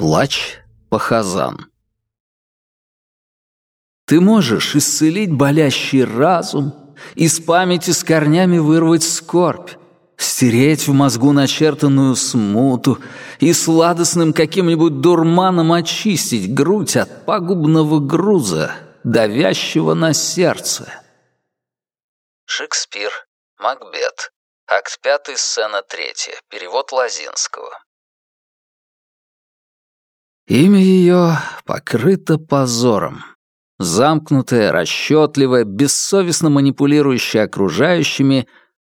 Плач Пахазан Ты можешь исцелить болящий разум, из памяти с корнями вырвать скорбь, стереть в мозгу начертанную смуту и сладостным каким-нибудь дурманом очистить грудь от пагубного груза, давящего на сердце. Шекспир, Макбет, акт 5, сцена 3, перевод Лазинского. Имя ее покрыто позором. Замкнутая, расчетливая, бессовестно манипулирующая окружающими,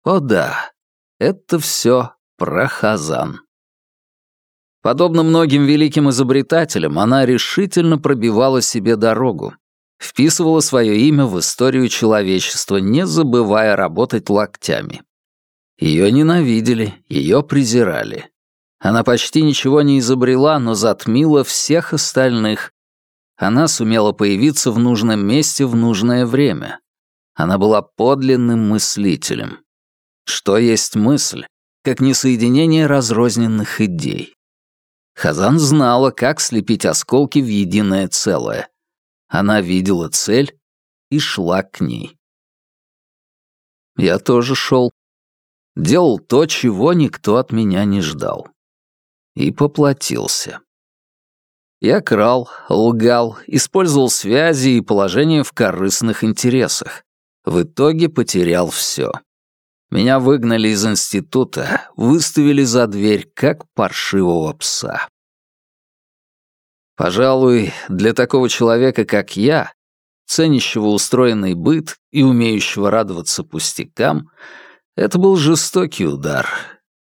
о да, это все про Хазан. Подобно многим великим изобретателям, она решительно пробивала себе дорогу, вписывала свое имя в историю человечества, не забывая работать локтями. Ее ненавидели, ее презирали. Она почти ничего не изобрела, но затмила всех остальных. Она сумела появиться в нужном месте в нужное время. Она была подлинным мыслителем. Что есть мысль, как несоединение разрозненных идей? Хазан знала, как слепить осколки в единое целое. Она видела цель и шла к ней. Я тоже шел. Делал то, чего никто от меня не ждал. И поплатился. Я крал, лгал, использовал связи и положение в корыстных интересах. В итоге потерял все. Меня выгнали из института, выставили за дверь, как паршивого пса. Пожалуй, для такого человека, как я, ценящего устроенный быт и умеющего радоваться пустякам, это был жестокий удар.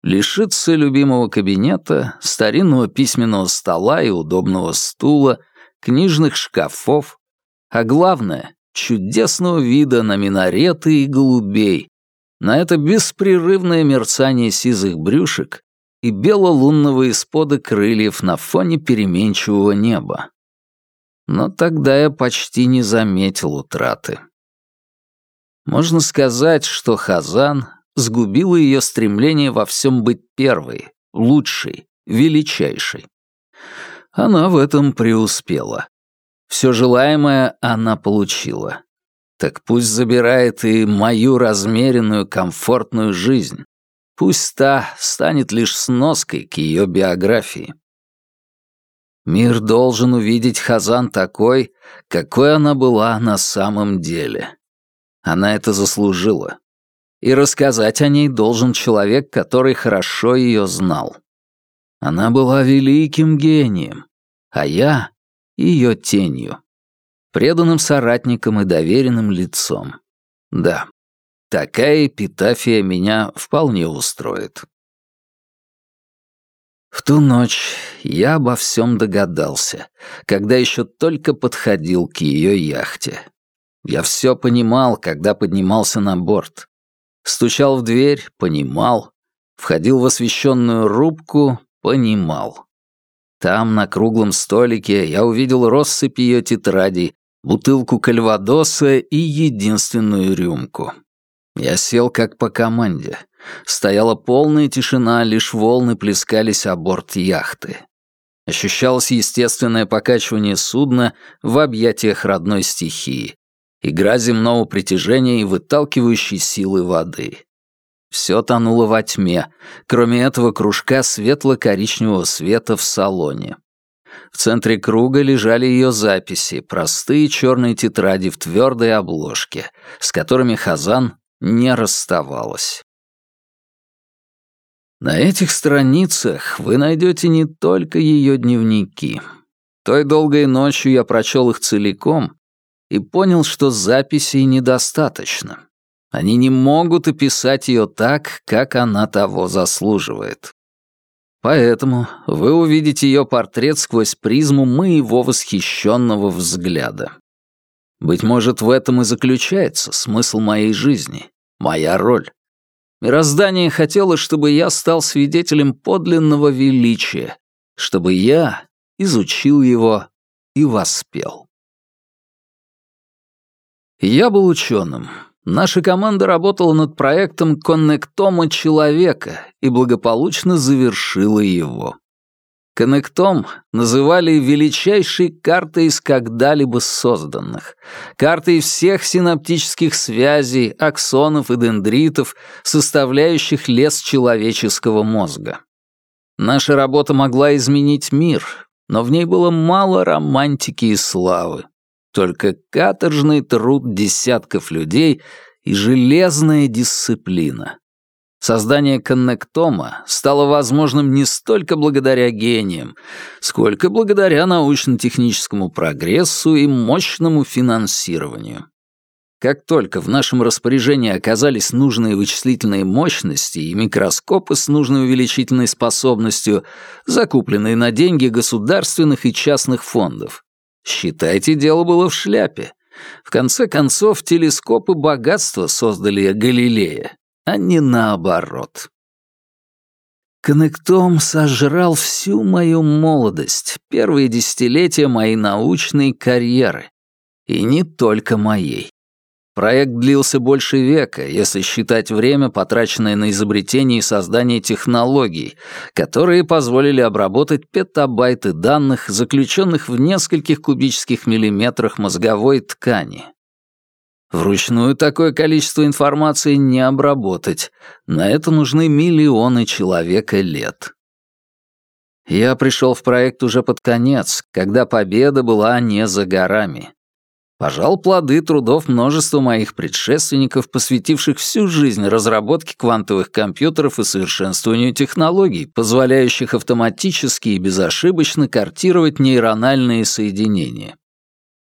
Лишиться любимого кабинета, старинного письменного стола и удобного стула, книжных шкафов, а главное — чудесного вида на минареты и голубей, на это беспрерывное мерцание сизых брюшек и бело-лунного испода крыльев на фоне переменчивого неба. Но тогда я почти не заметил утраты. Можно сказать, что Хазан сгубила ее стремление во всем быть первой, лучшей, величайшей. Она в этом преуспела. Все желаемое она получила. Так пусть забирает и мою размеренную, комфортную жизнь. Пусть та станет лишь сноской к ее биографии. Мир должен увидеть Хазан такой, какой она была на самом деле. Она это заслужила. И рассказать о ней должен человек, который хорошо ее знал. Она была великим гением, а я — ее тенью преданным соратником и доверенным лицом. Да, такая эпитафия меня вполне устроит. В ту ночь я обо всем догадался, когда еще только подходил к ее яхте. Я все понимал, когда поднимался на борт. Стучал в дверь, понимал. Входил в освещенную рубку, понимал. Там, на круглом столике, я увидел россыпь ее тетрадей, бутылку кальвадоса и единственную рюмку. Я сел как по команде. Стояла полная тишина, лишь волны плескались о борт яхты. Ощущалось естественное покачивание судна в объятиях родной стихии, игра земного притяжения и выталкивающей силы воды. Все тонуло во тьме, кроме этого кружка светло-коричневого света в салоне. В центре круга лежали ее записи, простые черные тетради в твердой обложке, с которыми Хазан не расставалась. На этих страницах вы найдете не только ее дневники. Той долгой ночью я прочел их целиком и понял, что записей недостаточно. Они не могут описать ее так, как она того заслуживает. Поэтому вы увидите ее портрет сквозь призму моего восхищенного взгляда. Быть может, в этом и заключается смысл моей жизни, моя роль. Мироздание хотело, чтобы я стал свидетелем подлинного величия, чтобы я изучил его и воспел. Я был ученым, Наша команда работала над проектом коннектома человека и благополучно завершила его. Коннектом называли величайшей картой из когда-либо созданных, картой всех синаптических связей, аксонов и дендритов, составляющих лес человеческого мозга. Наша работа могла изменить мир, но в ней было мало романтики и славы. Только каторжный труд десятков людей и железная дисциплина. Создание коннектома стало возможным не столько благодаря гениям, сколько благодаря научно-техническому прогрессу и мощному финансированию. Как только в нашем распоряжении оказались нужные вычислительные мощности и микроскопы с нужной увеличительной способностью, закупленные на деньги государственных и частных фондов, считайте, дело было в шляпе. В конце концов, телескопы богатства создали Галилея, а не наоборот. Коннектом сожрал всю мою молодость, первые десятилетия моей научной карьеры. И не только моей. Проект длился больше века, если считать время, потраченное на изобретение и создание технологий, которые позволили обработать петабайты данных, заключенных в нескольких кубических миллиметрах мозговой ткани. Вручную такое количество информации не обработать. На это нужны миллионы человека лет. Я пришел в проект уже под конец, когда победа была не за горами. Пожал плоды трудов множества моих предшественников, посвятивших всю жизнь разработке квантовых компьютеров и совершенствованию технологий, позволяющих автоматически и безошибочно картировать нейрональные соединения.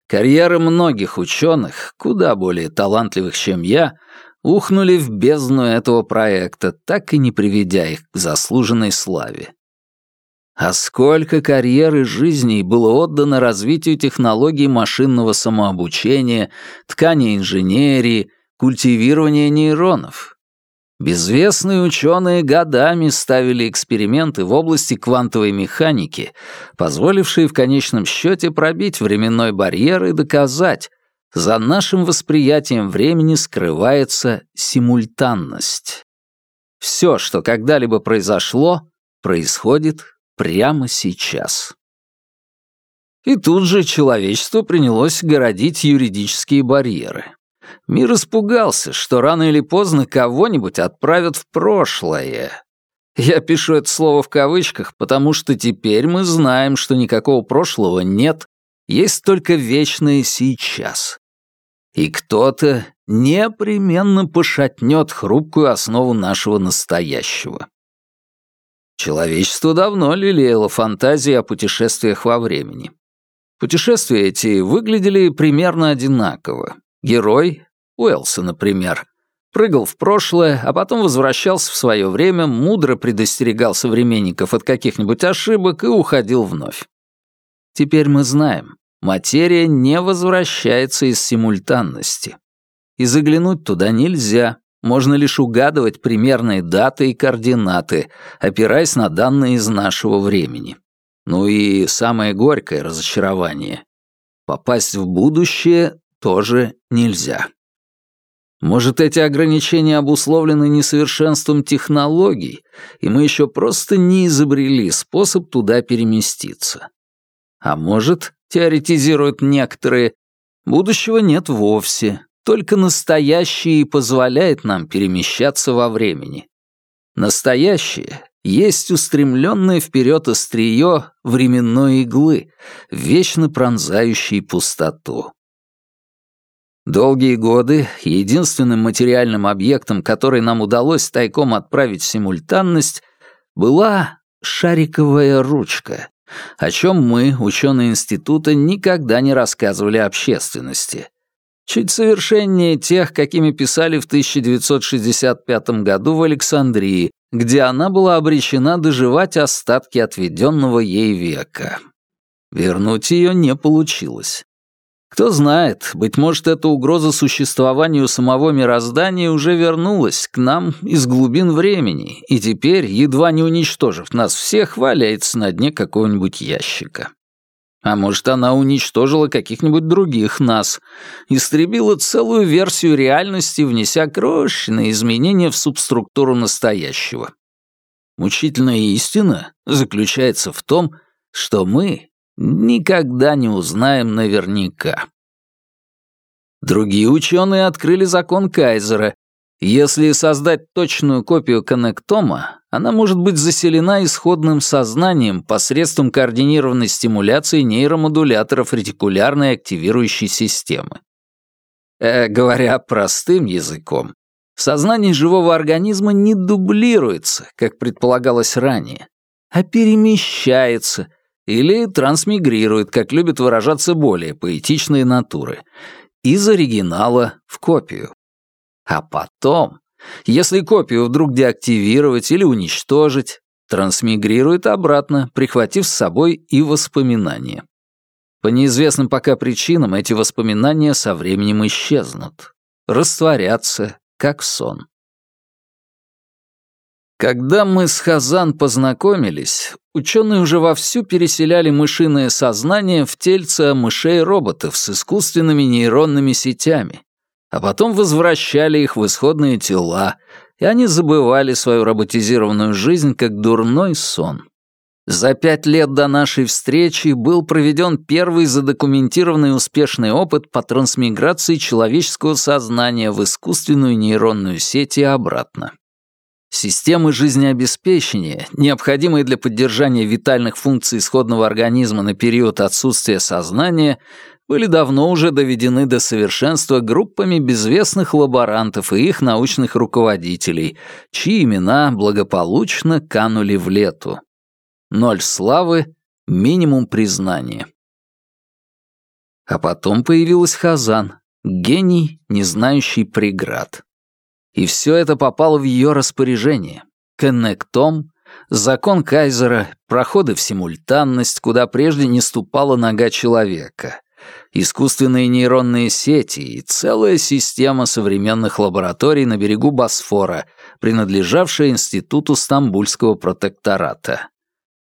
Карьеры многих ученых, куда более талантливых, чем я, ухнули в бездну этого проекта, так и не приведя их к заслуженной славе. А сколько карьер и жизней было отдано развитию технологий машинного самообучения, ткани инженерии, культивирования нейронов, Безвестные ученые годами ставили эксперименты в области квантовой механики, позволившие в конечном счете пробить временной барьер и доказать, за нашим восприятием времени скрывается симультанность. Все, что когда-либо произошло, происходит прямо сейчас. И тут же человечество принялось городить юридические барьеры. Мир испугался, что рано или поздно кого-нибудь отправят в прошлое. Я пишу это слово в кавычках, потому что теперь мы знаем, что никакого прошлого нет, есть только вечное сейчас. И кто-то непременно пошатнет хрупкую основу нашего настоящего. Человечество давно лелеяло фантазии о путешествиях во времени. Путешествия эти выглядели примерно одинаково. Герой, Уэлса, например, прыгал в прошлое, а потом возвращался в свое время, мудро предостерегал современников от каких-нибудь ошибок и уходил вновь. Теперь мы знаем, материя не возвращается из симультанности. И заглянуть туда нельзя, можно лишь угадывать примерные даты и координаты, опираясь на данные из нашего времени. Ну и самое горькое разочарование — попасть в будущее тоже нельзя. Может, эти ограничения обусловлены несовершенством технологий, и мы еще просто не изобрели способ туда переместиться. А может, теоретизируют некоторые, будущего нет вовсе, только настоящее и позволяет нам перемещаться во времени. Настоящее есть устремленное вперед острие временной иглы, вечно пронзающей пустоту. Долгие годы единственным материальным объектом, который нам удалось тайком отправить в симультанность, была шариковая ручка, о чем мы, ученые института, никогда не рассказывали общественности. Чуть совершеннее тех, какими писали в 1965 году в Александрии, где она была обречена доживать остатки отведенного ей века. Вернуть ее не получилось. Кто знает, быть может, эта угроза существованию самого мироздания уже вернулась к нам из глубин времени, и теперь, едва не уничтожив нас всех, валяется на дне какого-нибудь ящика. А может, она уничтожила каких-нибудь других нас, истребила целую версию реальности, внеся крошечные изменения в субструктуру настоящего. Мучительная истина заключается в том, что мы никогда не узнаем наверняка. Другие ученые открыли закон Кайзера. Если создать точную копию коннектома, она может быть заселена исходным сознанием посредством координированной стимуляции нейромодуляторов ретикулярной активирующей системы. Э, говоря простым языком, сознание живого организма не дублируется, как предполагалось ранее, а перемещается или трансмигрирует, как любят выражаться более поэтичные натуры, из оригинала в копию. А потом если копию вдруг деактивировать или уничтожить, трансмигрирует обратно, прихватив с собой и воспоминания. По неизвестным пока причинам эти воспоминания со временем исчезнут, растворятся, как сон. Когда мы с Хазан познакомились, ученые уже вовсю переселяли мышиное сознание в тельца мышей-роботов с искусственными нейронными сетями, а потом возвращали их в исходные тела, и они забывали свою роботизированную жизнь как дурной сон. За пять лет до нашей встречи был проведен первый задокументированный успешный опыт по трансмиграции человеческого сознания в искусственную нейронную сеть и обратно. Системы жизнеобеспечения, необходимые для поддержания витальных функций исходного организма на период отсутствия сознания, были давно уже доведены до совершенства группами безвестных лаборантов и их научных руководителей, чьи имена благополучно канули в лету. Ноль славы, минимум признания. А потом появилась Хазан, гений, не знающий преград. И все это попало в ее распоряжение. Коннектом, закон Кайзера, проходы в симультанность, куда прежде не ступала нога человека — искусственные нейронные сети и целая система современных лабораторий на берегу Босфора, принадлежавшая Институту Стамбульского протектората.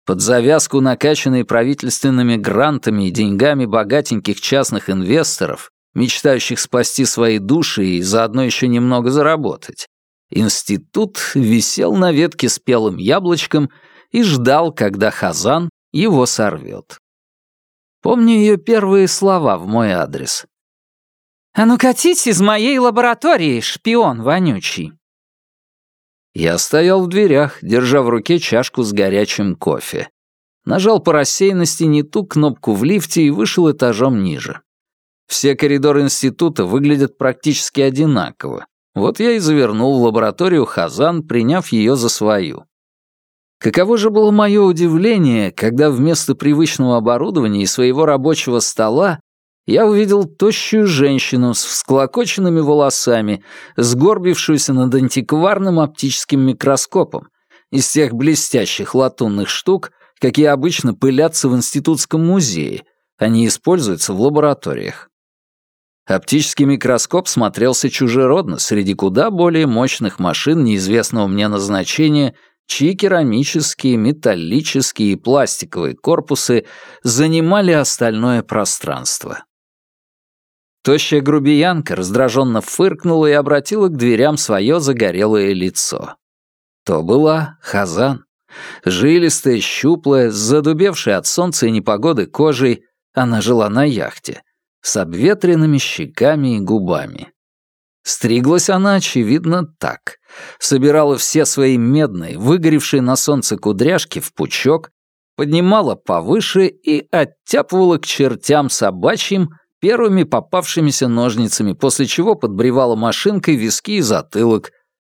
Под завязку, накачанные правительственными грантами и деньгами богатеньких частных инвесторов, мечтающих спасти свои души и заодно еще немного заработать, институт висел на ветке с пелым яблочком и ждал, когда Хазан его сорвет. Помню ее первые слова в мой адрес. «А ну катись из моей лаборатории, шпион вонючий!» Я стоял в дверях, держа в руке чашку с горячим кофе. Нажал по рассеянности не ту кнопку в лифте и вышел этажом ниже. Все коридоры института выглядят практически одинаково. Вот я и завернул в лабораторию Хазан, приняв ее за свою. Каково же было мое удивление, когда вместо привычного оборудования и своего рабочего стола я увидел тощую женщину с всклокоченными волосами, сгорбившуюся над антикварным оптическим микроскопом из тех блестящих латунных штук, какие обычно пылятся в институтском музее, они используются в лабораториях. Оптический микроскоп смотрелся чужеродно среди куда более мощных машин неизвестного мне назначения — чьи керамические, металлические и пластиковые корпусы занимали остальное пространство. Тощая грубиянка раздраженно фыркнула и обратила к дверям свое загорелое лицо. То была Хазан. Жилистая, щуплая, с задубевшей от солнца и непогоды кожей, она жила на яхте, с обветренными щеками и губами. Стриглась она, очевидно, так. Собирала все свои медные, выгоревшие на солнце кудряшки в пучок, поднимала повыше и оттяпывала к чертям собачьим первыми попавшимися ножницами, после чего подбревала машинкой виски и затылок.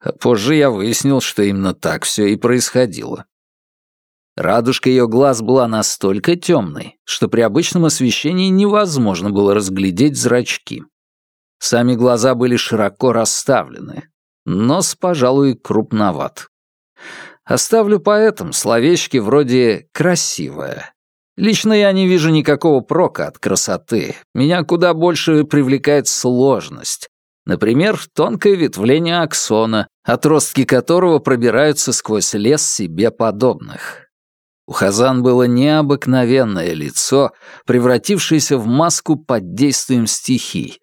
А позже я выяснил, что именно так все и происходило. Радужка ее глаз была настолько темной, что при обычном освещении невозможно было разглядеть зрачки. Сами глаза были широко расставлены. Нос, пожалуй, крупноват. Оставлю поэтам словечки вроде «красивая». Лично я не вижу никакого прока от красоты. Меня куда больше привлекает сложность. Например, тонкое ветвление аксона, отростки которого пробираются сквозь лес себе подобных. У Хазан было необыкновенное лицо, превратившееся в маску под действием стихий,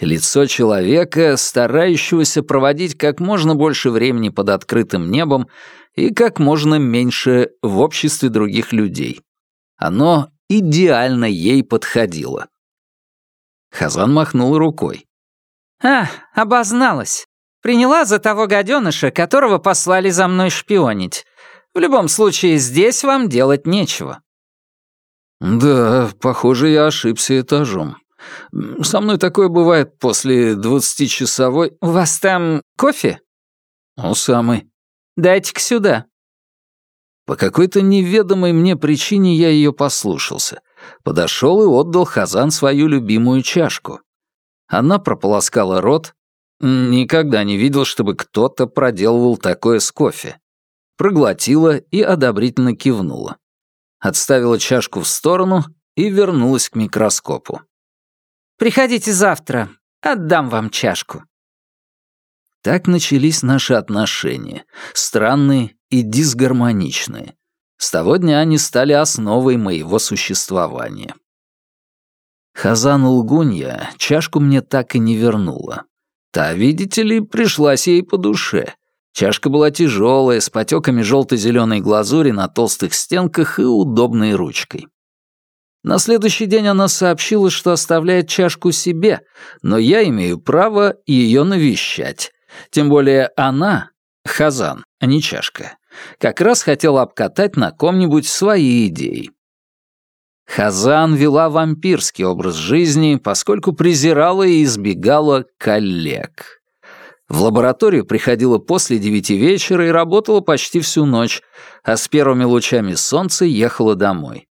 Лицо человека, старающегося проводить как можно больше времени под открытым небом и как можно меньше в обществе других людей. Оно идеально ей подходило. Хазан махнул рукой. «А, обозналась. Приняла за того гаденыша, которого послали за мной шпионить. В любом случае, здесь вам делать нечего». «Да, похоже, я ошибся этажом. Со мной такое бывает после двадцатичасовой...» «У вас там кофе?» «Он самый». «Дайте-ка сюда». По какой-то неведомой мне причине я ее послушался. Подошел и отдал Хазан свою любимую чашку. Она прополоскала рот. Никогда не видел, чтобы кто-то проделывал такое с кофе. Проглотила и одобрительно кивнула. Отставила чашку в сторону и вернулась к микроскопу. «Приходите завтра, отдам вам чашку». Так начались наши отношения, странные и дисгармоничные. С того дня они стали основой моего существования. Хазан Улгунья чашку мне так и не вернула. Та, видите ли, пришлась ей по душе. Чашка была тяжелая, с потеками желто-зеленой глазури на толстых стенках и удобной ручкой. На следующий день она сообщила, что оставляет чашку себе, но я имею право ее навещать. Тем более она, Хазан, а не чашка, как раз хотела обкатать на ком-нибудь свои идеи. Хазан вела вампирский образ жизни, поскольку презирала и избегала коллег. В лабораторию приходила после девяти вечера и работала почти всю ночь, а с первыми лучами солнца ехала домой.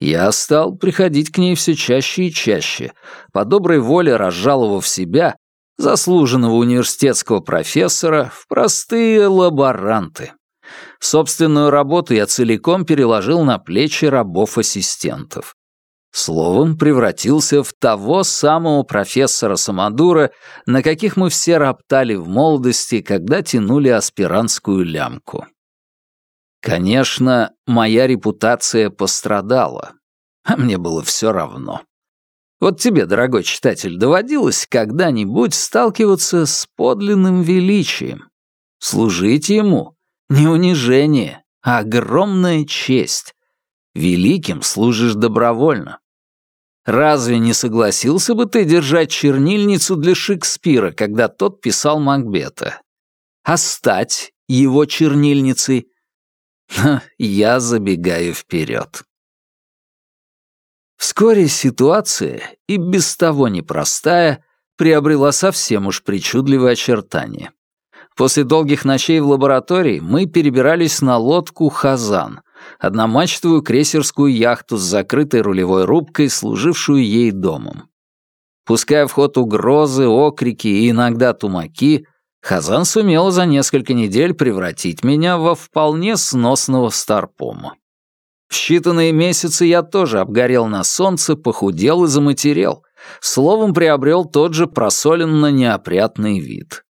Я стал приходить к ней все чаще и чаще, по доброй воле разжаловав себя, заслуженного университетского профессора, в простые лаборанты. Собственную работу я целиком переложил на плечи рабов-ассистентов. Словом, превратился в того самого профессора Самодура, на каких мы все роптали в молодости, когда тянули аспирантскую лямку. Конечно, моя репутация пострадала, а мне было все равно. Вот тебе, дорогой читатель, доводилось когда-нибудь сталкиваться с подлинным величием, служить ему, не унижение, а огромная честь. Великим служишь добровольно. Разве не согласился бы ты держать чернильницу для Шекспира, когда тот писал Макбета? А стать его чернильницей? Я забегаю вперед. Вскоре ситуация, и без того непростая, приобрела совсем уж причудливые очертания. После долгих ночей в лаборатории мы перебирались на лодку «Хазан», одномачтовую крейсерскую яхту с закрытой рулевой рубкой, служившую ей домом. Пуская в ход угрозы, окрики и иногда тумаки, Хазан сумела за несколько недель превратить меня во вполне сносного старпома. В считанные месяцы я тоже обгорел на солнце, похудел и заматерел, словом, приобрел тот же просоленно-неопрятный вид.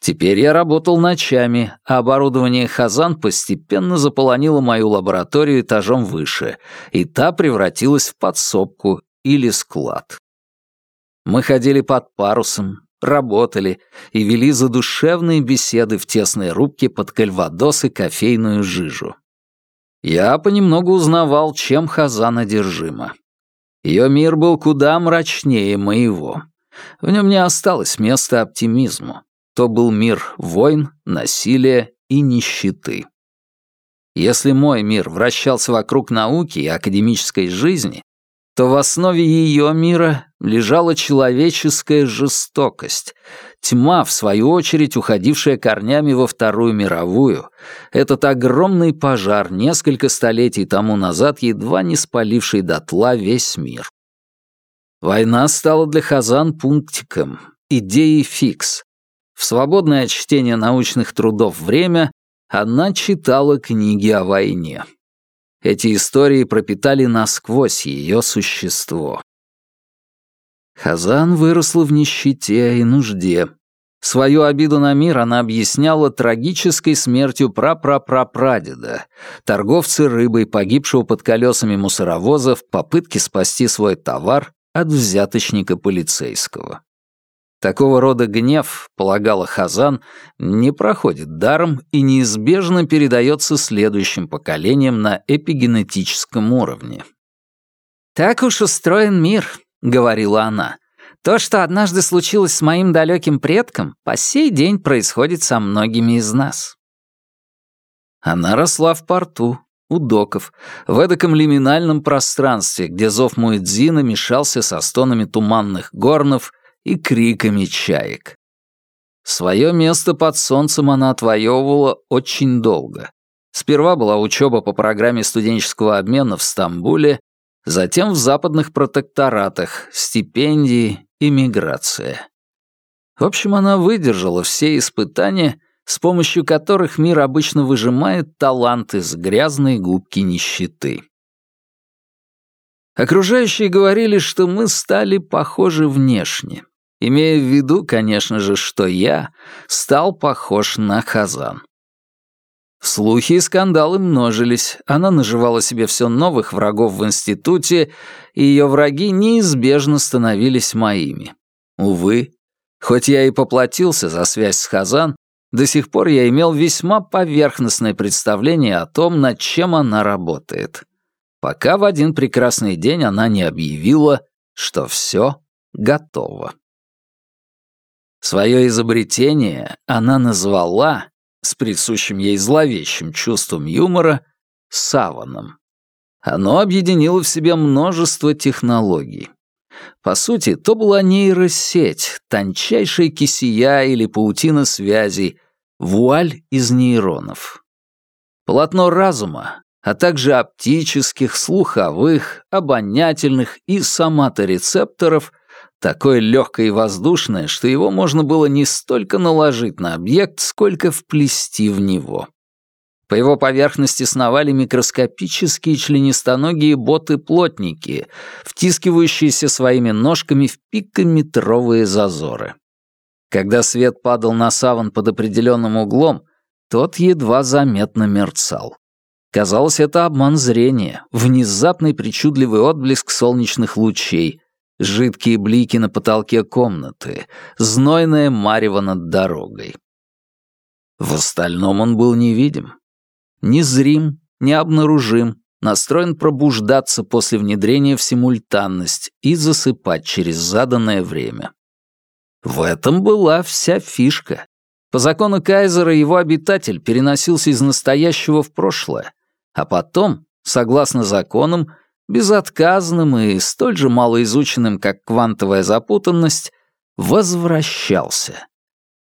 Теперь я работал ночами, а оборудование «Хазан» постепенно заполонило мою лабораторию этажом выше, и та превратилась в подсобку или склад. Мы ходили под парусом, работали и вели задушевные беседы в тесной рубке под кальвадос и кофейную жижу. Я понемногу узнавал, чем Хазан одержима. Ее мир был куда мрачнее моего. В нем не осталось места оптимизму то был мир войн, насилия и нищеты. Если мой мир вращался вокруг науки и академической жизни, то в основе ее мира лежала человеческая жестокость, тьма, в свою очередь, уходившая корнями во Вторую мировую, этот огромный пожар, несколько столетий тому назад едва не спаливший дотла весь мир. Война стала для Хазан пунктиком, идеей фикс, в свободное от чтения научных трудов время она читала книги о войне. Эти истории пропитали насквозь ее существо. Хазан выросла в нищете и нужде. Свою обиду на мир она объясняла трагической смертью прапрапрапрадеда, торговца рыбой, погибшего под колесами мусоровоза в попытке спасти свой товар от взяточника полицейского. Такого рода гнев, полагала Хазан, не проходит даром и неизбежно передается следующим поколениям на эпигенетическом уровне. «Так уж устроен мир», — говорила она. «То, что однажды случилось с моим далеким предком, по сей день происходит со многими из нас». Она росла в порту, у доков, в эдаком лиминальном пространстве, где зов Муэдзина мешался со стонами туманных горнов и криками чаек. Свое место под солнцем она отвоевывала очень долго. Сперва была учеба по программе студенческого обмена в Стамбуле, затем в западных протекторатах, стипендии и миграция. В общем, она выдержала все испытания, с помощью которых мир обычно выжимает таланты с грязной губки нищеты. Окружающие говорили, что мы стали похожи внешне имея в виду, конечно же, что я стал похож на Хазан. Слухи и скандалы множились, она наживала себе все новых врагов в институте, и ее враги неизбежно становились моими. Увы, хоть я и поплатился за связь с Хазан, до сих пор я имел весьма поверхностное представление о том, над чем она работает. Пока в один прекрасный день она не объявила, что все готово. Свое изобретение она назвала, с присущим ей зловещим чувством юмора, саваном. Оно объединило в себе множество технологий. По сути, то была нейросеть, тончайшая кисия или паутина связей, вуаль из нейронов. Полотно разума, а также оптических, слуховых, обонятельных и соматорецепторов такое легкое и воздушное, что его можно было не столько наложить на объект, сколько вплести в него. По его поверхности сновали микроскопические членистоногие боты-плотники, втискивающиеся своими ножками в пикометровые зазоры. Когда свет падал на саван под определенным углом, тот едва заметно мерцал. Казалось, это обман зрения, внезапный причудливый отблеск солнечных лучей, жидкие блики на потолке комнаты, знойное марево над дорогой. В остальном он был невидим. Незрим, необнаружим, настроен пробуждаться после внедрения в симультанность и засыпать через заданное время. В этом была вся фишка. По закону Кайзера его обитатель переносился из настоящего в прошлое, а потом, согласно законам, безотказным и столь же малоизученным, как квантовая запутанность, возвращался.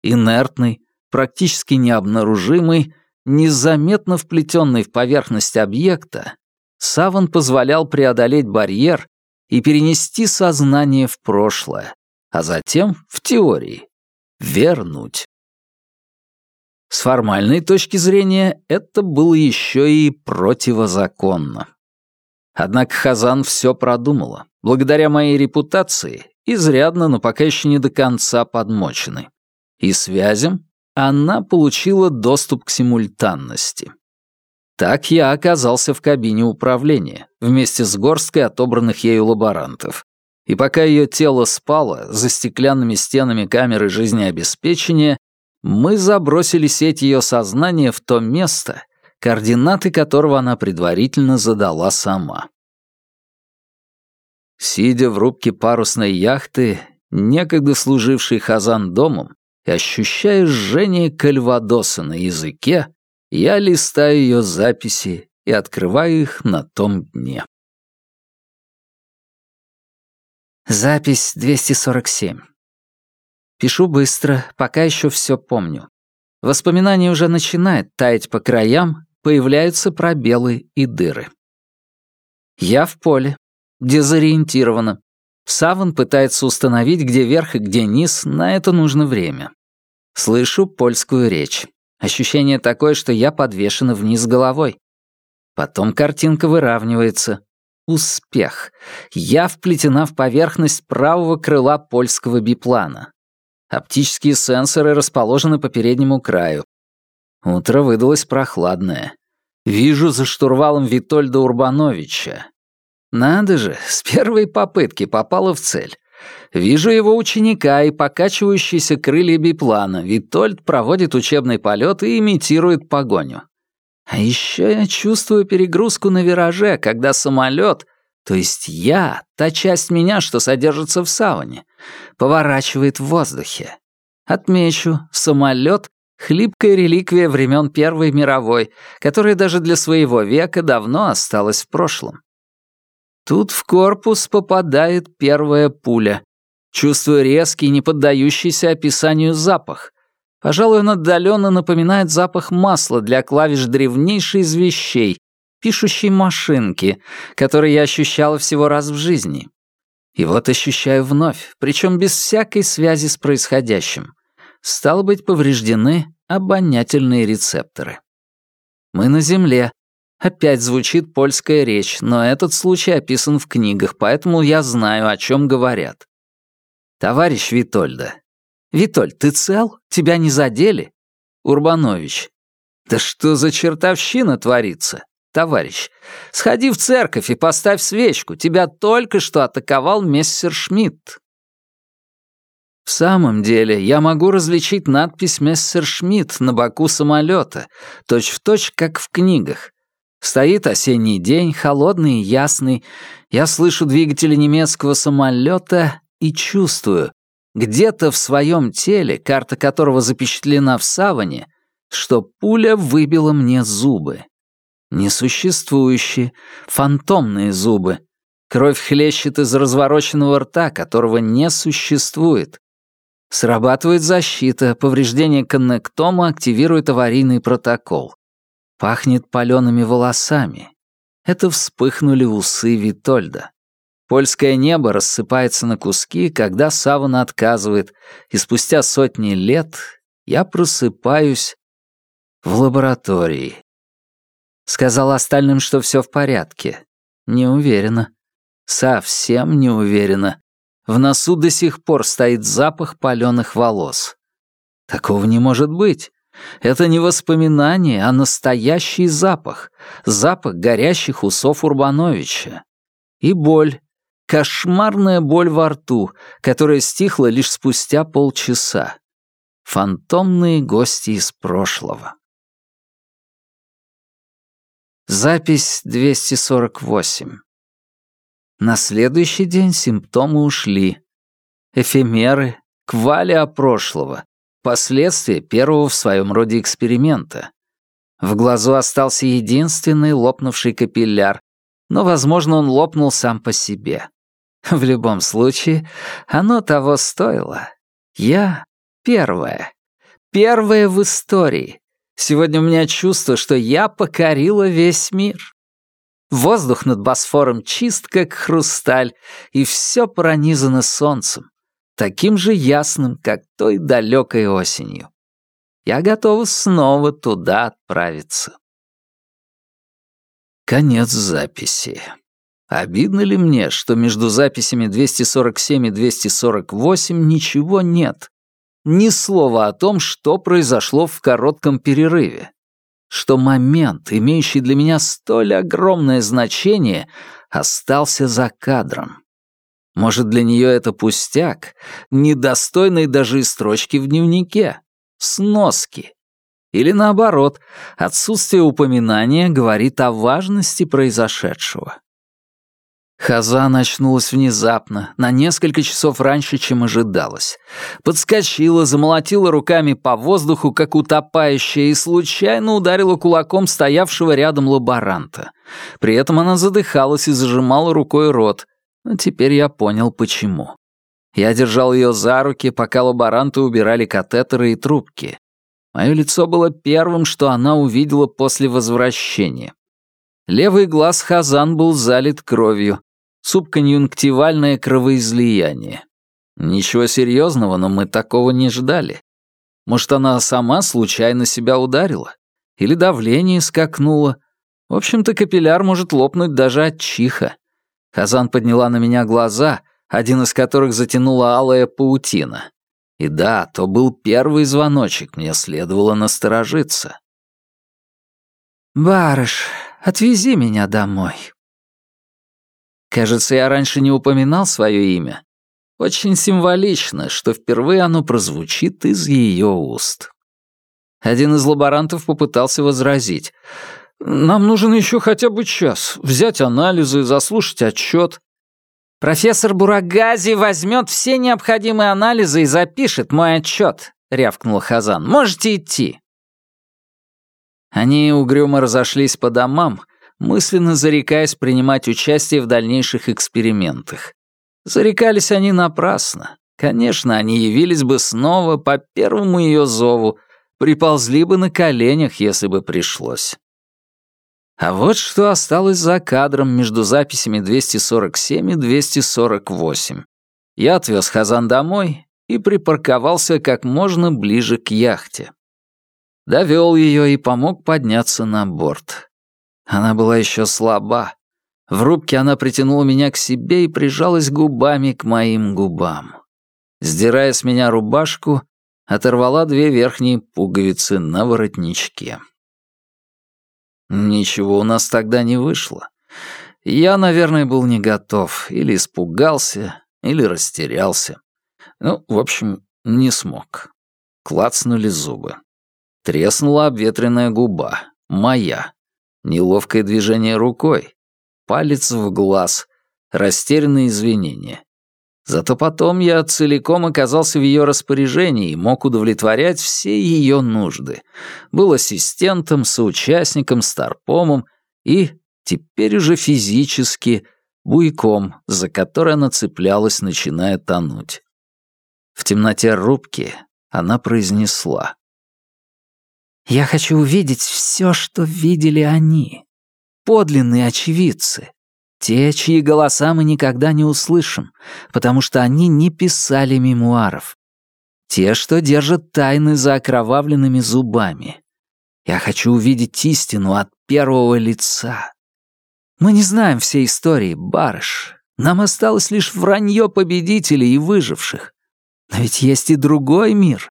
Инертный, практически необнаружимый, незаметно вплетенный в поверхность объекта, Саван позволял преодолеть барьер и перенести сознание в прошлое, а затем, в теории, вернуть. С формальной точки зрения это было еще и противозаконно. Однако Хазан все продумала, благодаря моей репутации, изрядно, но пока еще не до конца подмоченной. И связям она получила доступ к симультанности. Так я оказался в кабине управления, вместе с горсткой отобранных ею лаборантов. И пока ее тело спало за стеклянными стенами камеры жизнеобеспечения, мы забросили сеть ее сознания в то место, координаты которого она предварительно задала сама. Сидя в рубке парусной яхты, некогда служившей Хазан домом, и ощущая жжение кальвадоса на языке, я листаю ее записи и открываю их на том дне. Запись 247. Пишу быстро, пока еще все помню. Воспоминание уже начинает таять по краям, появляются пробелы и дыры. Я в поле, дезориентирована. Саван пытается установить, где верх и где низ, на это нужно время. Слышу польскую речь. Ощущение такое, что я подвешена вниз головой. Потом картинка выравнивается. Успех. Я вплетена в поверхность правого крыла польского биплана. Оптические сенсоры расположены по переднему краю. Утро выдалось прохладное. Вижу за штурвалом Витольда Урбановича. Надо же, с первой попытки попала в цель. Вижу его ученика и покачивающиеся крылья биплана. Витольд проводит учебный полет и имитирует погоню. А еще я чувствую перегрузку на вираже, когда самолет, то есть я, та часть меня, что содержится в саване, поворачивает в воздухе. Отмечу, самолет — хлипкая реликвия времен Первой мировой, которая даже для своего века давно осталась в прошлом. Тут в корпус попадает первая пуля. Чувствую резкий, не поддающийся описанию запах. Пожалуй, он отдаленно напоминает запах масла для клавиш древнейшей из вещей, пишущей машинки, который я ощущала всего раз в жизни. И вот ощущаю вновь, причем без всякой связи с происходящим. Стало быть, повреждены обонятельные рецепторы. Мы на Земле, Опять звучит польская речь, но этот случай описан в книгах, поэтому я знаю, о чем говорят. Товарищ Витольда. Витоль, ты цел? Тебя не задели? Урбанович. Да что за чертовщина творится? Товарищ, сходи в церковь и поставь свечку. Тебя только что атаковал мессер Шмидт. В самом деле, я могу различить надпись «Мессер Шмидт» на боку самолета, точь-в-точь, точь, как в книгах. Стоит осенний день, холодный и ясный. Я слышу двигатели немецкого самолета и чувствую, где-то в своем теле, карта которого запечатлена в саване, что пуля выбила мне зубы. Несуществующие, фантомные зубы. Кровь хлещет из развороченного рта, которого не существует. Срабатывает защита, повреждение коннектома активирует аварийный протокол. Пахнет палеными волосами. Это вспыхнули усы Витольда. Польское небо рассыпается на куски, когда савана отказывает, и спустя сотни лет я просыпаюсь в лаборатории. Сказал остальным, что все в порядке. Не уверена. Совсем не уверена. В носу до сих пор стоит запах паленых волос. Такого не может быть. Это не воспоминание, а настоящий запах. Запах горящих усов Урбановича. И боль. Кошмарная боль во рту, которая стихла лишь спустя полчаса. Фантомные гости из прошлого. Запись 248. На следующий день симптомы ушли. Эфемеры, квалия прошлого, Последствия первого в своем роде эксперимента. В глазу остался единственный лопнувший капилляр, но, возможно, он лопнул сам по себе. В любом случае, оно того стоило. Я первая. Первая в истории. Сегодня у меня чувство, что я покорила весь мир. Воздух над Босфором чист, как хрусталь, и все пронизано солнцем таким же ясным, как той далекой осенью. Я готова снова туда отправиться. Конец записи. Обидно ли мне, что между записями 247 и 248 ничего нет? Ни слова о том, что произошло в коротком перерыве. Что момент, имеющий для меня столь огромное значение, остался за кадром. Может, для нее это пустяк, недостойный даже и строчки в дневнике, сноски. Или наоборот, отсутствие упоминания говорит о важности произошедшего. Хазан очнулась внезапно, на несколько часов раньше, чем ожидалось. Подскочила, замолотила руками по воздуху, как утопающая, и случайно ударила кулаком стоявшего рядом лаборанта. При этом она задыхалась и зажимала рукой рот, но теперь я понял, почему. Я держал ее за руки, пока лаборанты убирали катетеры и трубки. Мое лицо было первым, что она увидела после возвращения. Левый глаз Хазан был залит кровью. Субконъюнктивальное кровоизлияние. Ничего серьезного, но мы такого не ждали. Может, она сама случайно себя ударила? Или давление скакнуло? В общем-то, капилляр может лопнуть даже от чиха. Хазан подняла на меня глаза, один из которых затянула алая паутина. И да, то был первый звоночек, мне следовало насторожиться. «Барыш, отвези меня домой». Кажется, я раньше не упоминал свое имя. Очень символично, что впервые оно прозвучит из ее уст. Один из лаборантов попытался возразить. «Нам нужен еще хотя бы час. Взять анализы, заслушать отчет». «Профессор Бурагази возьмет все необходимые анализы и запишет мой отчет», — рявкнул Хазан. «Можете идти». Они угрюмо разошлись по домам, мысленно зарекаясь принимать участие в дальнейших экспериментах. Зарекались они напрасно. Конечно, они явились бы снова по первому ее зову, приползли бы на коленях, если бы пришлось. А вот что осталось за кадром между записями 247 и 248. Я отвез Хазан домой и припарковался как можно ближе к яхте. Довел ее и помог подняться на борт. Она была еще слаба. В рубке она притянула меня к себе и прижалась губами к моим губам. Сдирая с меня рубашку, оторвала две верхние пуговицы на воротничке. Ничего у нас тогда не вышло. Я, наверное, был не готов, или испугался, или растерялся. Ну, в общем, не смог. Клацнули зубы. Треснула обветренная губа. Моя. Неловкое движение рукой. Палец в глаз. Растерянные извинения. Зато потом я целиком оказался в ее распоряжении и мог удовлетворять все ее нужды. Был ассистентом, соучастником, старпомом и, теперь уже физически, буйком, за который она цеплялась, начиная тонуть. В темноте рубки она произнесла. «Я хочу увидеть все, что видели они. Подлинные очевидцы. Те, чьи голоса мы никогда не услышим, потому что они не писали мемуаров. Те, что держат тайны за окровавленными зубами. Я хочу увидеть истину от первого лица. Мы не знаем всей истории, барыш. Нам осталось лишь вранье победителей и выживших. Но ведь есть и другой мир.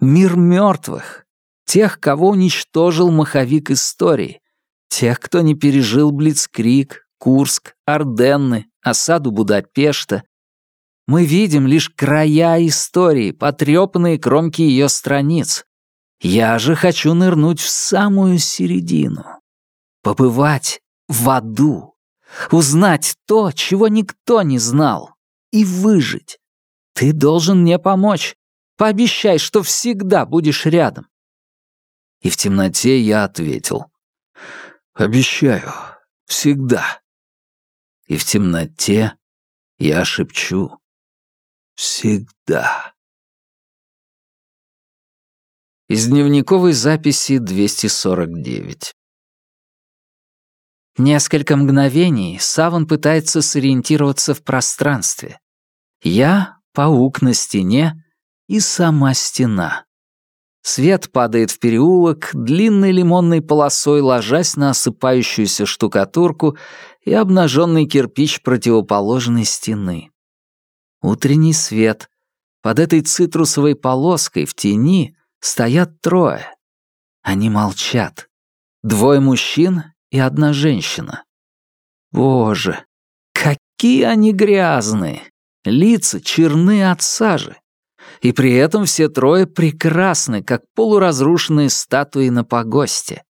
Мир мертвых. Тех, кого уничтожил маховик истории. Тех, кто не пережил Блицкрик, Курск, Арденны, осаду Будапешта. Мы видим лишь края истории, потрепанные кромки ее страниц. Я же хочу нырнуть в самую середину. Побывать в аду. Узнать то, чего никто не знал. И выжить. Ты должен мне помочь. Пообещай, что всегда будешь рядом. И в темноте я ответил. Обещаю. Всегда. И в темноте я шепчу «Всегда». Из дневниковой записи 249. Несколько мгновений Саван пытается сориентироваться в пространстве. Я — паук на стене и сама стена. Свет падает в переулок, длинной лимонной полосой ложась на осыпающуюся штукатурку и обнаженный кирпич противоположной стены. Утренний свет. Под этой цитрусовой полоской в тени стоят трое. Они молчат. Двое мужчин и одна женщина. Боже, какие они грязные! Лица черны от сажи. И при этом все трое прекрасны, как полуразрушенные статуи на погосте.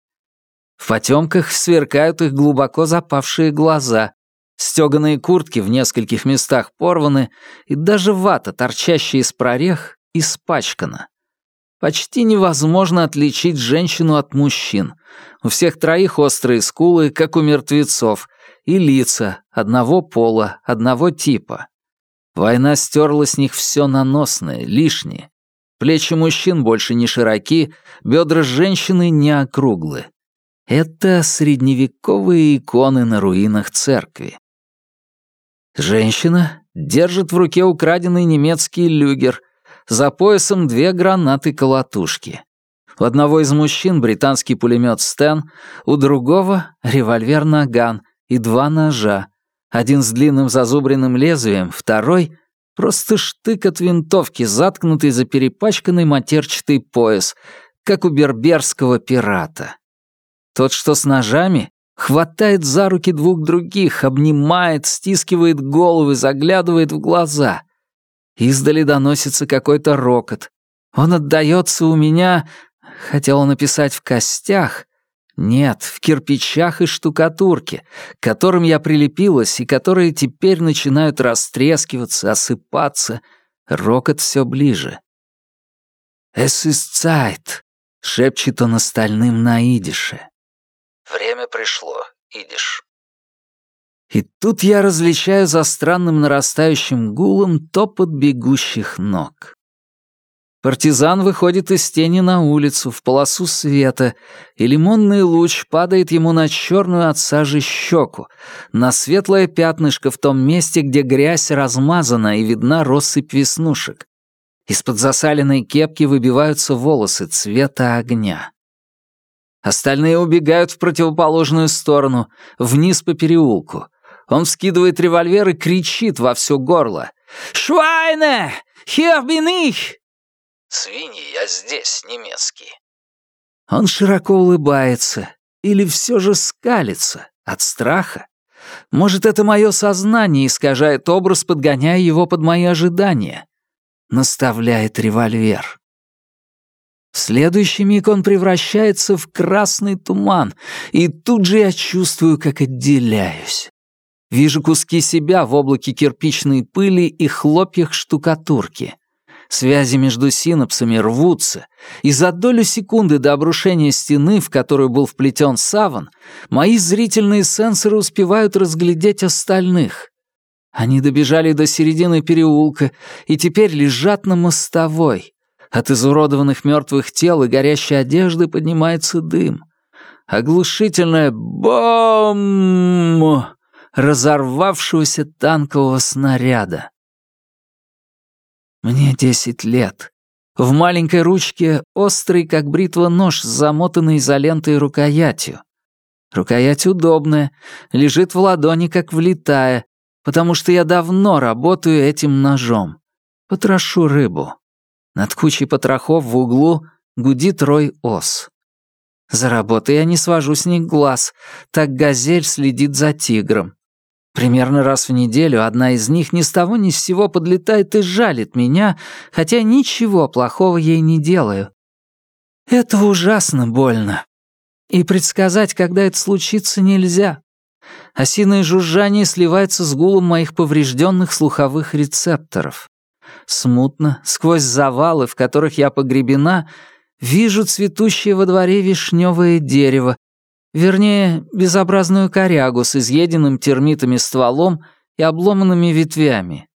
В потемках сверкают их глубоко запавшие глаза, стеганые куртки в нескольких местах порваны, и даже вата, торчащая из прорех, испачкана. Почти невозможно отличить женщину от мужчин. У всех троих острые скулы, как у мертвецов, и лица одного пола, одного типа. Война стерла с них все наносное, лишнее. Плечи мужчин больше не широки, бедра женщины не округлы. Это средневековые иконы на руинах церкви. Женщина держит в руке украденный немецкий люгер, за поясом две гранаты-колотушки. У одного из мужчин британский пулемет Стен, у другого — револьвер Наган и два ножа, один с длинным зазубренным лезвием, второй — просто штык от винтовки, заткнутый за перепачканный матерчатый пояс, как у берберского пирата. Тот, что с ножами, хватает за руки двух других, обнимает, стискивает головы, заглядывает в глаза. Издали доносится какой-то рокот. Он отдаётся у меня, хотел он написать в костях, нет, в кирпичах и штукатурке, к которым я прилепилась и которые теперь начинают растрескиваться, осыпаться. Рокот все ближе. «Es ist Zeit», — шепчет он остальным на идише. «Время пришло, идиш». И тут я различаю за странным нарастающим гулом топот бегущих ног. Партизан выходит из тени на улицу, в полосу света, и лимонный луч падает ему на черную от сажи щеку, на светлое пятнышко в том месте, где грязь размазана и видна россыпь веснушек. Из-под засаленной кепки выбиваются волосы цвета огня. Остальные убегают в противоположную сторону, вниз по переулку. Он вскидывает револьвер и кричит во все горло. «Швайне! Ich!» «Свиньи, я здесь, немецкий». Он широко улыбается или все же скалится от страха. Может, это мое сознание искажает образ, подгоняя его под мои ожидания. Наставляет револьвер. В следующий миг он превращается в красный туман, и тут же я чувствую, как отделяюсь. Вижу куски себя в облаке кирпичной пыли и хлопьях штукатурки. Связи между синапсами рвутся, и за долю секунды до обрушения стены, в которую был вплетен саван, мои зрительные сенсоры успевают разглядеть остальных. Они добежали до середины переулка и теперь лежат на мостовой. От изуродованных мертвых тел и горящей одежды поднимается дым. Оглушительное «бом!» разорвавшегося танкового снаряда. Мне десять лет. В маленькой ручке острый, как бритва, нож с замотанной изолентой рукоятью. Рукоять удобная, лежит в ладони, как влитая, потому что я давно работаю этим ножом. Потрошу рыбу. Над кучей потрохов в углу гудит рой ос. За работой я не свожу с них глаз, так газель следит за тигром. Примерно раз в неделю одна из них ни с того ни с сего подлетает и жалит меня, хотя ничего плохого ей не делаю. Это ужасно больно. И предсказать, когда это случится, нельзя. Осиное жужжание сливается с гулом моих поврежденных слуховых рецепторов. Смутно, сквозь завалы, в которых я погребена, вижу цветущее во дворе вишневое дерево, Вернее, безобразную корягу с изъеденным термитами стволом и обломанными ветвями.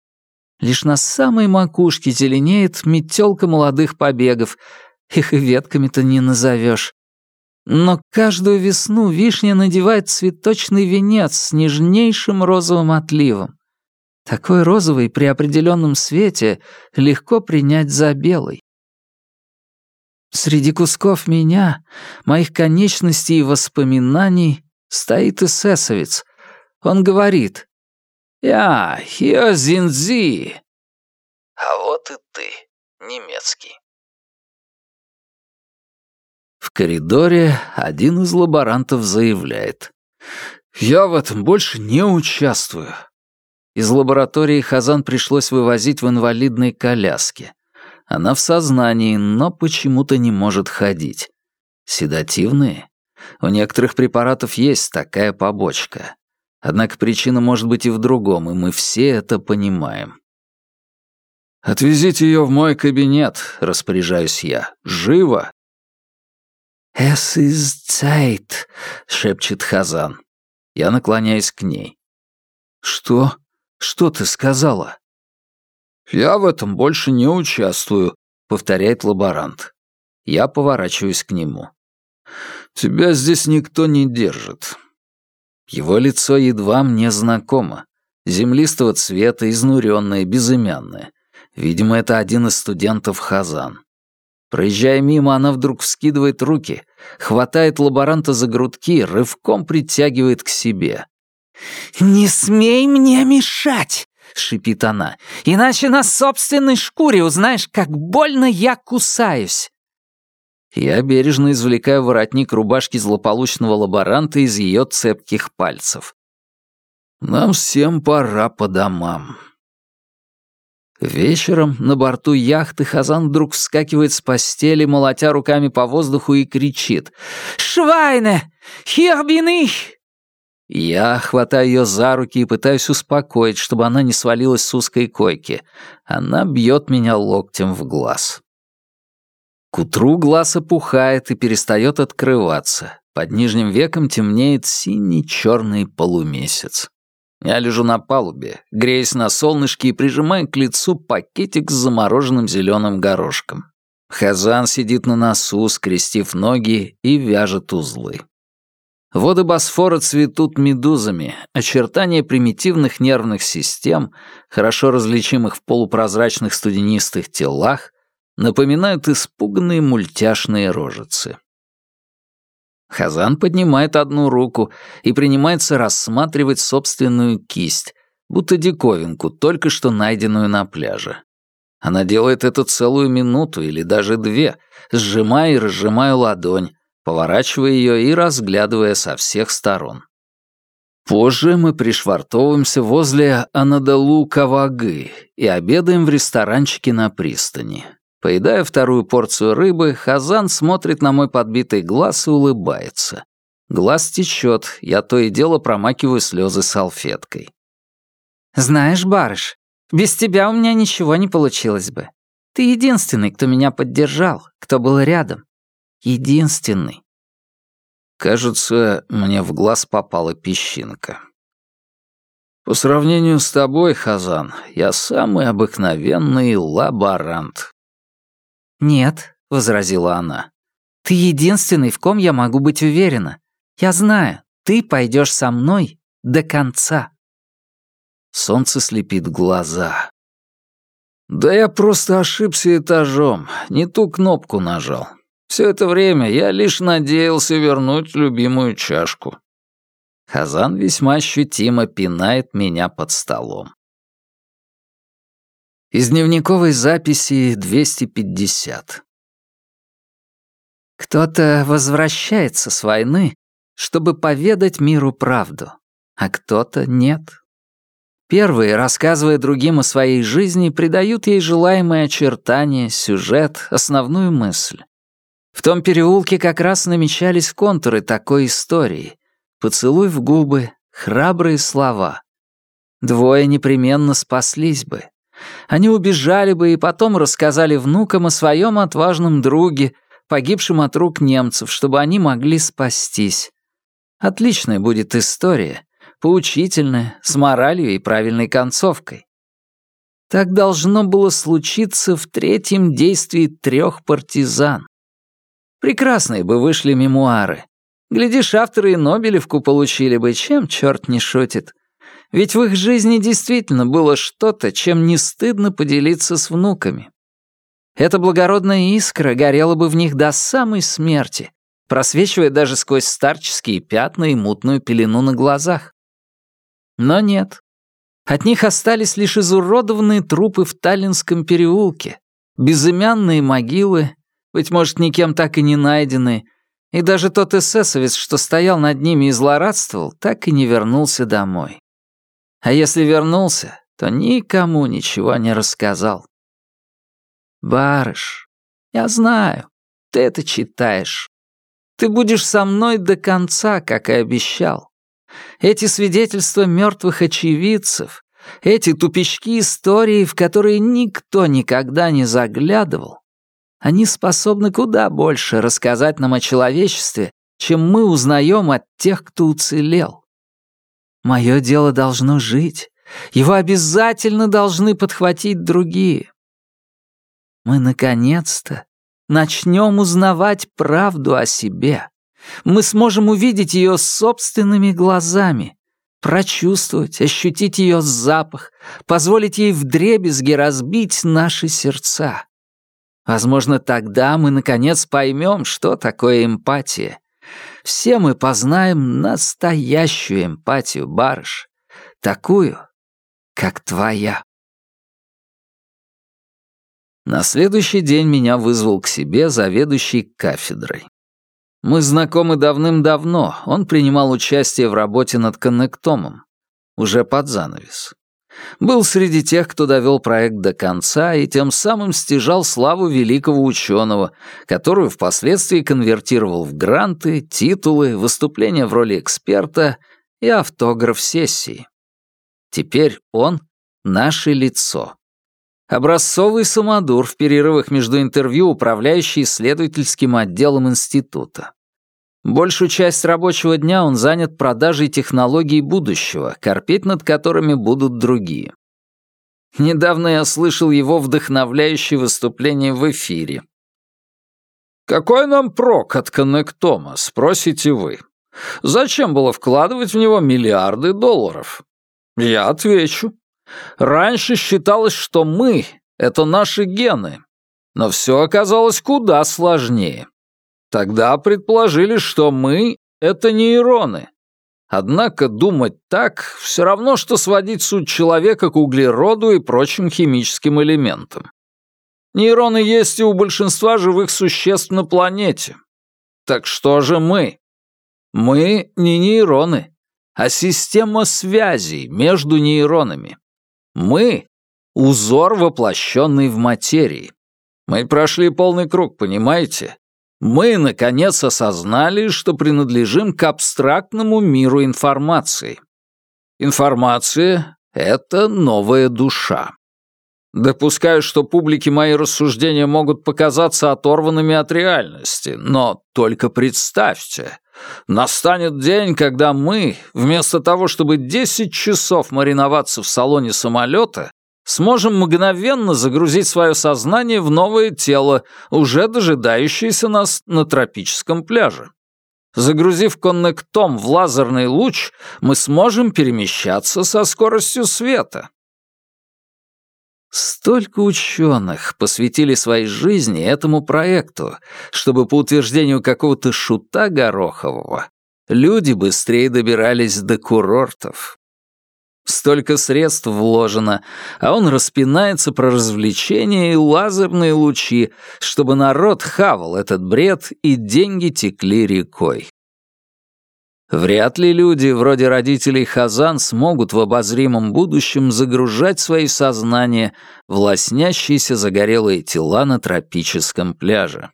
Лишь на самой макушке зеленеет метелка молодых побегов, их и ветками-то не назовешь. Но каждую весну вишня надевает цветочный венец с нежнейшим розовым отливом. Такой розовый при определенном свете легко принять за белый. Среди кусков меня, моих конечностей и воспоминаний стоит эсэсовец. Он говорит «Я, Sie». А вот и ты, немецкий. В коридоре один из лаборантов заявляет. «Я в этом больше не участвую». Из лаборатории Хазан пришлось вывозить в инвалидной коляске. Она в сознании, но почему-то не может ходить. Седативные? У некоторых препаратов есть такая побочка. Однако причина может быть и в другом, и мы все это понимаем. «Отвезите ее в мой кабинет», — распоряжаюсь я. «Живо!» «Es ist Zeit», — шепчет Хазан. Я наклоняюсь к ней. «Что? Что ты сказала?» «Я в этом больше не участвую», — повторяет лаборант. Я поворачиваюсь к нему. «Тебя здесь никто не держит». Его лицо едва мне знакомо. Землистого цвета, изнуренное, безымянное. Видимо, это один из студентов Хазан. Проезжая мимо, она вдруг вскидывает руки, хватает лаборанта за грудки, рывком притягивает к себе. «Не смей мне мешать!» — шипит она. «Иначе на собственной шкуре узнаешь, как больно я кусаюсь». Я бережно извлекаю воротник рубашки злополучного лаборанта из ее цепких пальцев. Нам всем пора по домам. Вечером на борту яхты Хазан вдруг вскакивает с постели, молотя руками по воздуху и кричит «Швайне! Хербины!» Я хватаю ее за руки и пытаюсь успокоить, чтобы она не свалилась с узкой койки. Она бьет меня локтем в глаз. К утру глаз опухает и перестает открываться. Под нижним веком темнеет синий черный полумесяц. Я лежу на палубе, греясь на солнышке и прижимая к лицу пакетик с замороженным зеленым горошком. Хазан сидит на носу, скрестив ноги и вяжет узлы. Воды Босфора цветут медузами, очертания примитивных нервных систем, хорошо различимых в полупрозрачных студенистых телах, напоминают испуганные мультяшные рожицы. Хазан поднимает одну руку и принимается рассматривать собственную кисть, будто диковинку, только что найденную на пляже. Она делает это целую минуту или даже две, сжимая и разжимая ладонь, поворачивая ее и разглядывая со всех сторон. Позже мы пришвартовываемся возле Анадолу Кавагы и обедаем в ресторанчике на пристани. Поедая вторую порцию рыбы, Хазан смотрит на мой подбитый глаз и улыбается. Глаз течет, я то и дело промакиваю слезы салфеткой. «Знаешь, барыш, без тебя у меня ничего не получилось бы. Ты единственный, кто меня поддержал, кто был рядом единственный. Кажется, мне в глаз попала песчинка. По сравнению с тобой, Хазан, я самый обыкновенный лаборант. Нет, возразила она. Ты единственный, в ком я могу быть уверена. Я знаю, ты пойдешь со мной до конца. Солнце слепит глаза. Да я просто ошибся этажом, не ту кнопку нажал. Все это время я лишь надеялся вернуть любимую чашку. Хазан весьма ощутимо пинает меня под столом. Из дневниковой записи 250. Кто-то возвращается с войны, чтобы поведать миру правду, а кто-то нет. Первые, рассказывая другим о своей жизни, придают ей желаемые очертания, сюжет, основную мысль. В том переулке как раз намечались контуры такой истории. Поцелуй в губы, храбрые слова. Двое непременно спаслись бы. Они убежали бы и потом рассказали внукам о своем отважном друге, погибшем от рук немцев, чтобы они могли спастись. Отличная будет история, поучительная, с моралью и правильной концовкой. Так должно было случиться в третьем действии трех партизан. Прекрасные бы вышли мемуары. Глядишь, авторы и Нобелевку получили бы, чем черт не шутит. Ведь в их жизни действительно было что-то, чем не стыдно поделиться с внуками. Эта благородная искра горела бы в них до самой смерти, просвечивая даже сквозь старческие пятна и мутную пелену на глазах. Но нет. От них остались лишь изуродованные трупы в Таллинском переулке, безымянные могилы быть может, никем так и не найдены, и даже тот эсэсовец, что стоял над ними и злорадствовал, так и не вернулся домой. А если вернулся, то никому ничего не рассказал. Барыш, я знаю, ты это читаешь. Ты будешь со мной до конца, как и обещал. Эти свидетельства мертвых очевидцев, эти тупички истории, в которые никто никогда не заглядывал, они способны куда больше рассказать нам о человечестве, чем мы узнаем от тех, кто уцелел. Мое дело должно жить. Его обязательно должны подхватить другие. Мы, наконец-то, начнем узнавать правду о себе. Мы сможем увидеть ее собственными глазами, прочувствовать, ощутить ее запах, позволить ей вдребезги разбить наши сердца. Возможно, тогда мы наконец поймем, что такое эмпатия. Все мы познаем настоящую эмпатию, барыш. Такую, как твоя. На следующий день меня вызвал к себе заведующий кафедрой. Мы знакомы давным-давно, он принимал участие в работе над коннектомом, уже под занавес. Был среди тех, кто довел проект до конца и тем самым стяжал славу великого ученого, которую впоследствии конвертировал в гранты, титулы, выступления в роли эксперта и автограф сессии. Теперь он — наше лицо. Образцовый самодур в перерывах между интервью, управляющий исследовательским отделом института. Большую часть рабочего дня он занят продажей технологий будущего, корпеть над которыми будут другие. Недавно я слышал его вдохновляющее выступление в эфире. «Какой нам прок от коннектома?» — спросите вы. «Зачем было вкладывать в него миллиарды долларов?» Я отвечу. Раньше считалось, что мы — это наши гены, но все оказалось куда сложнее. Тогда предположили, что мы — это нейроны. Однако думать так — все равно, что сводить суть человека к углероду и прочим химическим элементам. Нейроны есть и у большинства живых существ на планете. Так что же мы? Мы не нейроны, а система связей между нейронами. Мы — узор, воплощенный в материи. Мы прошли полный круг, понимаете? Мы, наконец, осознали, что принадлежим к абстрактному миру информации. Информация — это новая душа. Допускаю, что публике мои рассуждения могут показаться оторванными от реальности, но только представьте, настанет день, когда мы, вместо того, чтобы 10 часов мариноваться в салоне самолета, сможем мгновенно загрузить свое сознание в новое тело, уже дожидающееся нас на тропическом пляже. Загрузив коннектом в лазерный луч, мы сможем перемещаться со скоростью света. Столько ученых посвятили своей жизни этому проекту, чтобы по утверждению какого-то шута Горохового люди быстрее добирались до курортов. Столько средств вложено, а он распинается про развлечения и лазерные лучи, чтобы народ хавал этот бред и деньги текли рекой. Вряд ли люди, вроде родителей Хазан, смогут в обозримом будущем загружать свои сознания в лоснящиеся загорелые тела на тропическом пляже.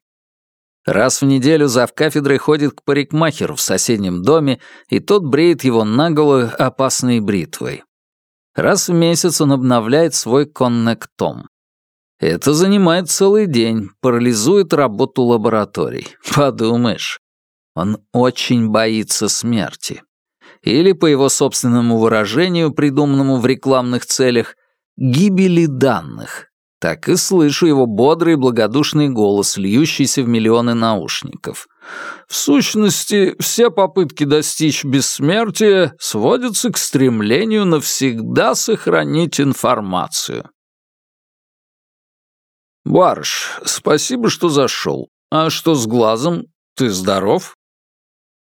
Раз в неделю завкафедрой ходит к парикмахеру в соседнем доме, и тот бреет его наголо опасной бритвой. Раз в месяц он обновляет свой коннектом. Это занимает целый день, парализует работу лабораторий. Подумаешь, он очень боится смерти. Или, по его собственному выражению, придуманному в рекламных целях, гибели данных, так и слышу его бодрый благодушный голос, льющийся в миллионы наушников. В сущности, все попытки достичь бессмертия сводятся к стремлению навсегда сохранить информацию. «Барыш, спасибо, что зашел. А что с глазом? Ты здоров?»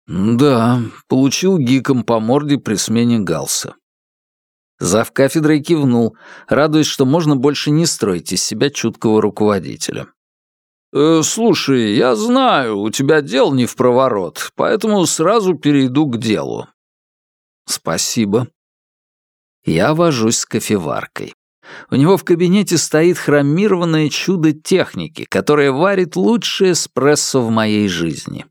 «Да, получил гиком по морде при смене галса. Зав кафедрой кивнул, радуясь, что можно больше не строить из себя чуткого руководителя. «Э, «Слушай, я знаю, у тебя дел не в проворот, поэтому сразу перейду к делу». «Спасибо». Я вожусь с кофеваркой. У него в кабинете стоит хромированное чудо техники, которое варит лучшее эспрессо в моей жизни.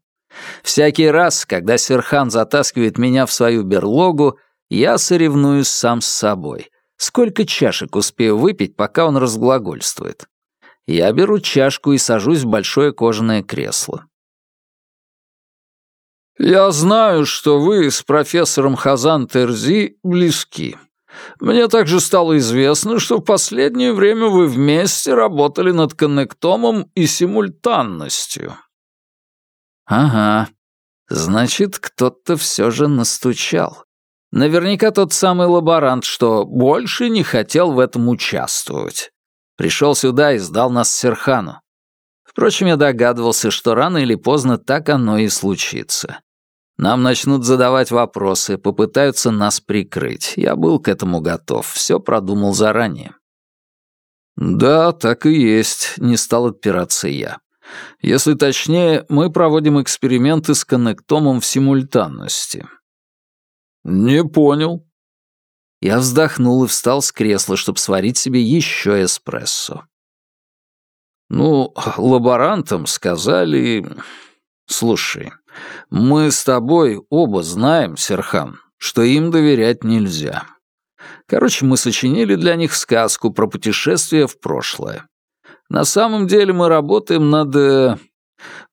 Всякий раз, когда Серхан затаскивает меня в свою берлогу, я соревнуюсь сам с собой. Сколько чашек успею выпить, пока он разглагольствует? Я беру чашку и сажусь в большое кожаное кресло. «Я знаю, что вы с профессором Хазан Терзи близки. Мне также стало известно, что в последнее время вы вместе работали над коннектомом и симультанностью». «Ага. Значит, кто-то все же настучал. Наверняка тот самый лаборант, что больше не хотел в этом участвовать. Пришел сюда и сдал нас Серхану. Впрочем, я догадывался, что рано или поздно так оно и случится. Нам начнут задавать вопросы, попытаются нас прикрыть. Я был к этому готов, все продумал заранее. «Да, так и есть», — не стал отпираться я. «Если точнее, мы проводим эксперименты с коннектомом в симультанности. «Не понял». Я вздохнул и встал с кресла, чтобы сварить себе еще эспрессо. Ну, лаборантам сказали... Слушай, мы с тобой оба знаем, Серхан, что им доверять нельзя. Короче, мы сочинили для них сказку про путешествие в прошлое. На самом деле мы работаем над... Э,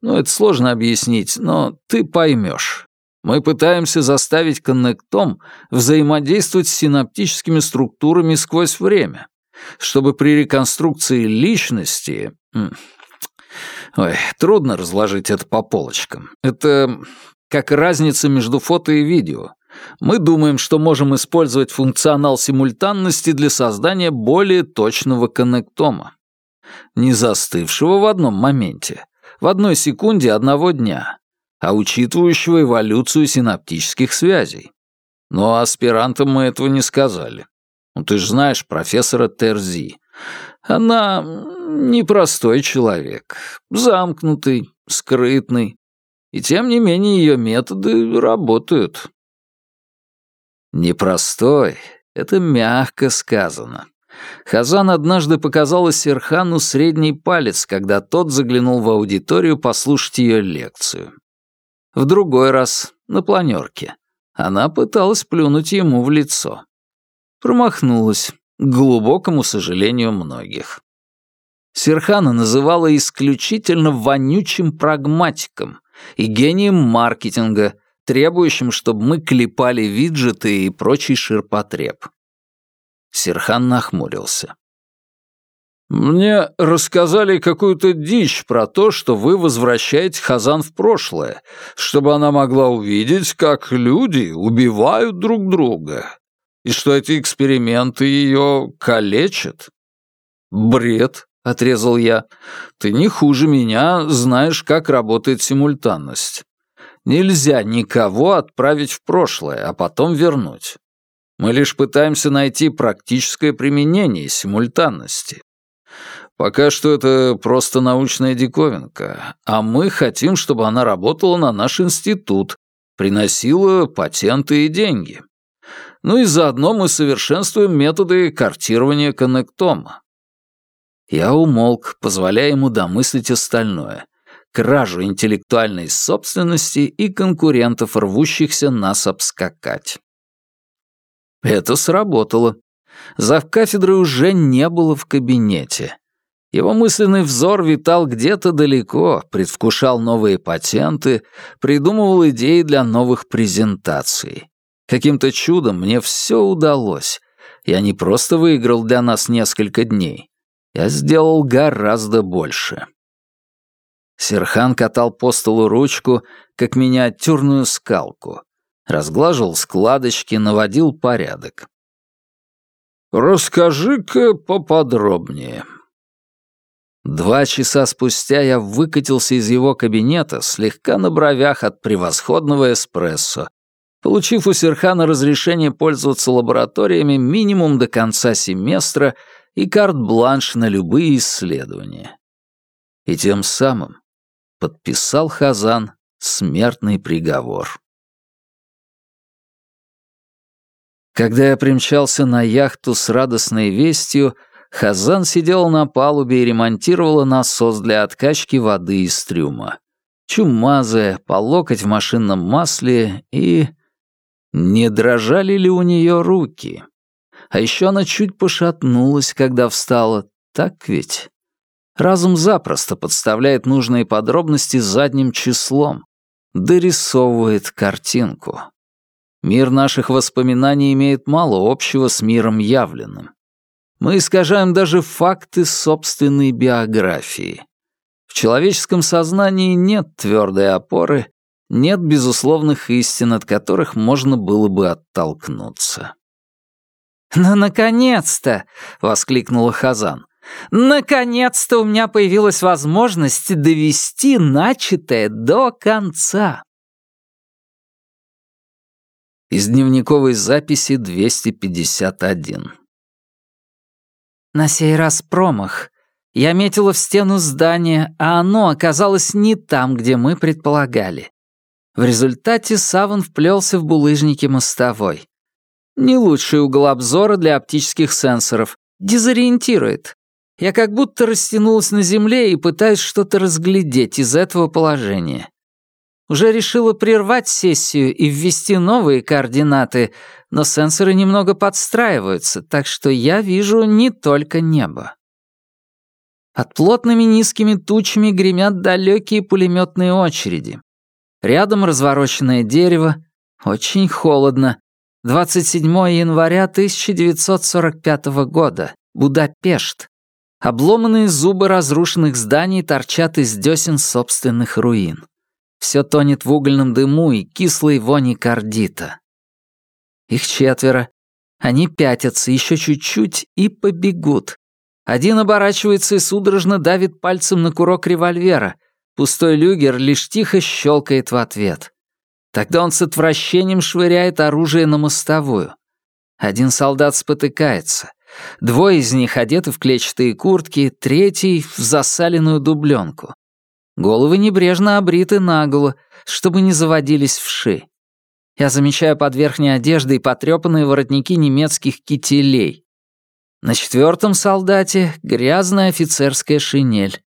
ну, это сложно объяснить, но ты поймешь. Мы пытаемся заставить коннектом взаимодействовать с синаптическими структурами сквозь время, чтобы при реконструкции личности... Ой, трудно разложить это по полочкам. Это как разница между фото и видео. Мы думаем, что можем использовать функционал симультанности для создания более точного коннектома. Не застывшего в одном моменте, в одной секунде одного дня, а учитывающего эволюцию синаптических связей. Но аспирантам мы этого не сказали. Ну, ты же знаешь профессора Терзи. Она непростой человек, замкнутый, скрытный. И тем не менее ее методы работают. Непростой — это мягко сказано. Хазан однажды показала Серхану средний палец, когда тот заглянул в аудиторию послушать ее лекцию. В другой раз, на планерке, она пыталась плюнуть ему в лицо. Промахнулась, к глубокому сожалению многих. Серхана называла исключительно вонючим прагматиком и гением маркетинга, требующим, чтобы мы клепали виджеты и прочий ширпотреб. Серхан нахмурился. «Мне рассказали какую-то дичь про то, что вы возвращаете Хазан в прошлое, чтобы она могла увидеть, как люди убивают друг друга, и что эти эксперименты ее калечат». «Бред», — отрезал я. «Ты не хуже меня знаешь, как работает симультанность. Нельзя никого отправить в прошлое, а потом вернуть. Мы лишь пытаемся найти практическое применение симультанности. Пока что это просто научная диковинка, а мы хотим, чтобы она работала на наш институт, приносила патенты и деньги. Ну и заодно мы совершенствуем методы картирования коннектома. Я умолк, позволяя ему домыслить остальное. Кражу интеллектуальной собственности и конкурентов, рвущихся нас обскакать. Это сработало. Зав кафедры уже не было в кабинете. Его мысленный взор витал где-то далеко, предвкушал новые патенты, придумывал идеи для новых презентаций. Каким-то чудом мне все удалось. Я не просто выиграл для нас несколько дней. Я сделал гораздо больше. Серхан катал по столу ручку, как миниатюрную скалку разглаживал складочки, наводил порядок. «Расскажи-ка поподробнее». Два часа спустя я выкатился из его кабинета, слегка на бровях от превосходного эспрессо, получив у Серхана разрешение пользоваться лабораториями минимум до конца семестра и карт-бланш на любые исследования. И тем самым подписал Хазан смертный приговор. Когда я примчался на яхту с радостной вестью, Хазан сидел на палубе и ремонтировала насос для откачки воды из трюма. Чумазая, по локоть в машинном масле и... Не дрожали ли у нее руки? А еще она чуть пошатнулась, когда встала. Так ведь? Разум запросто подставляет нужные подробности задним числом, дорисовывает картинку. Мир наших воспоминаний имеет мало общего с миром явленным. Мы искажаем даже факты собственной биографии. В человеческом сознании нет твердой опоры, нет безусловных истин, от которых можно было бы оттолкнуться. «Ну, наконец-то!» — воскликнула Хазан. «Наконец-то у меня появилась возможность довести начатое до конца!» Из дневниковой записи 251. На сей раз промах. Я метила в стену здания, а оно оказалось не там, где мы предполагали. В результате саван вплелся в булыжники мостовой. Не лучший угол обзора для оптических сенсоров. Дезориентирует. Я как будто растянулась на земле и пытаюсь что-то разглядеть из этого положения. Уже решила прервать сессию и ввести новые координаты, но сенсоры немного подстраиваются, так что я вижу не только небо. Под плотными низкими тучами гремят далекие пулеметные очереди. Рядом развороченное дерево. Очень холодно. 27 января 1945 года. Будапешт. Обломанные зубы разрушенных зданий торчат из десен собственных руин. Все тонет в угольном дыму и кислой вони кардита. Их четверо. Они пятятся еще чуть-чуть и побегут. Один оборачивается и судорожно давит пальцем на курок револьвера. Пустой люгер лишь тихо щелкает в ответ. Тогда он с отвращением швыряет оружие на мостовую. Один солдат спотыкается. Двое из них одеты в клетчатые куртки, третий — в засаленную дубленку. Головы небрежно обриты наголо, чтобы не заводились вши. Я замечаю под верхней одеждой потрепанные воротники немецких кителей. На четвертом солдате грязная офицерская шинель.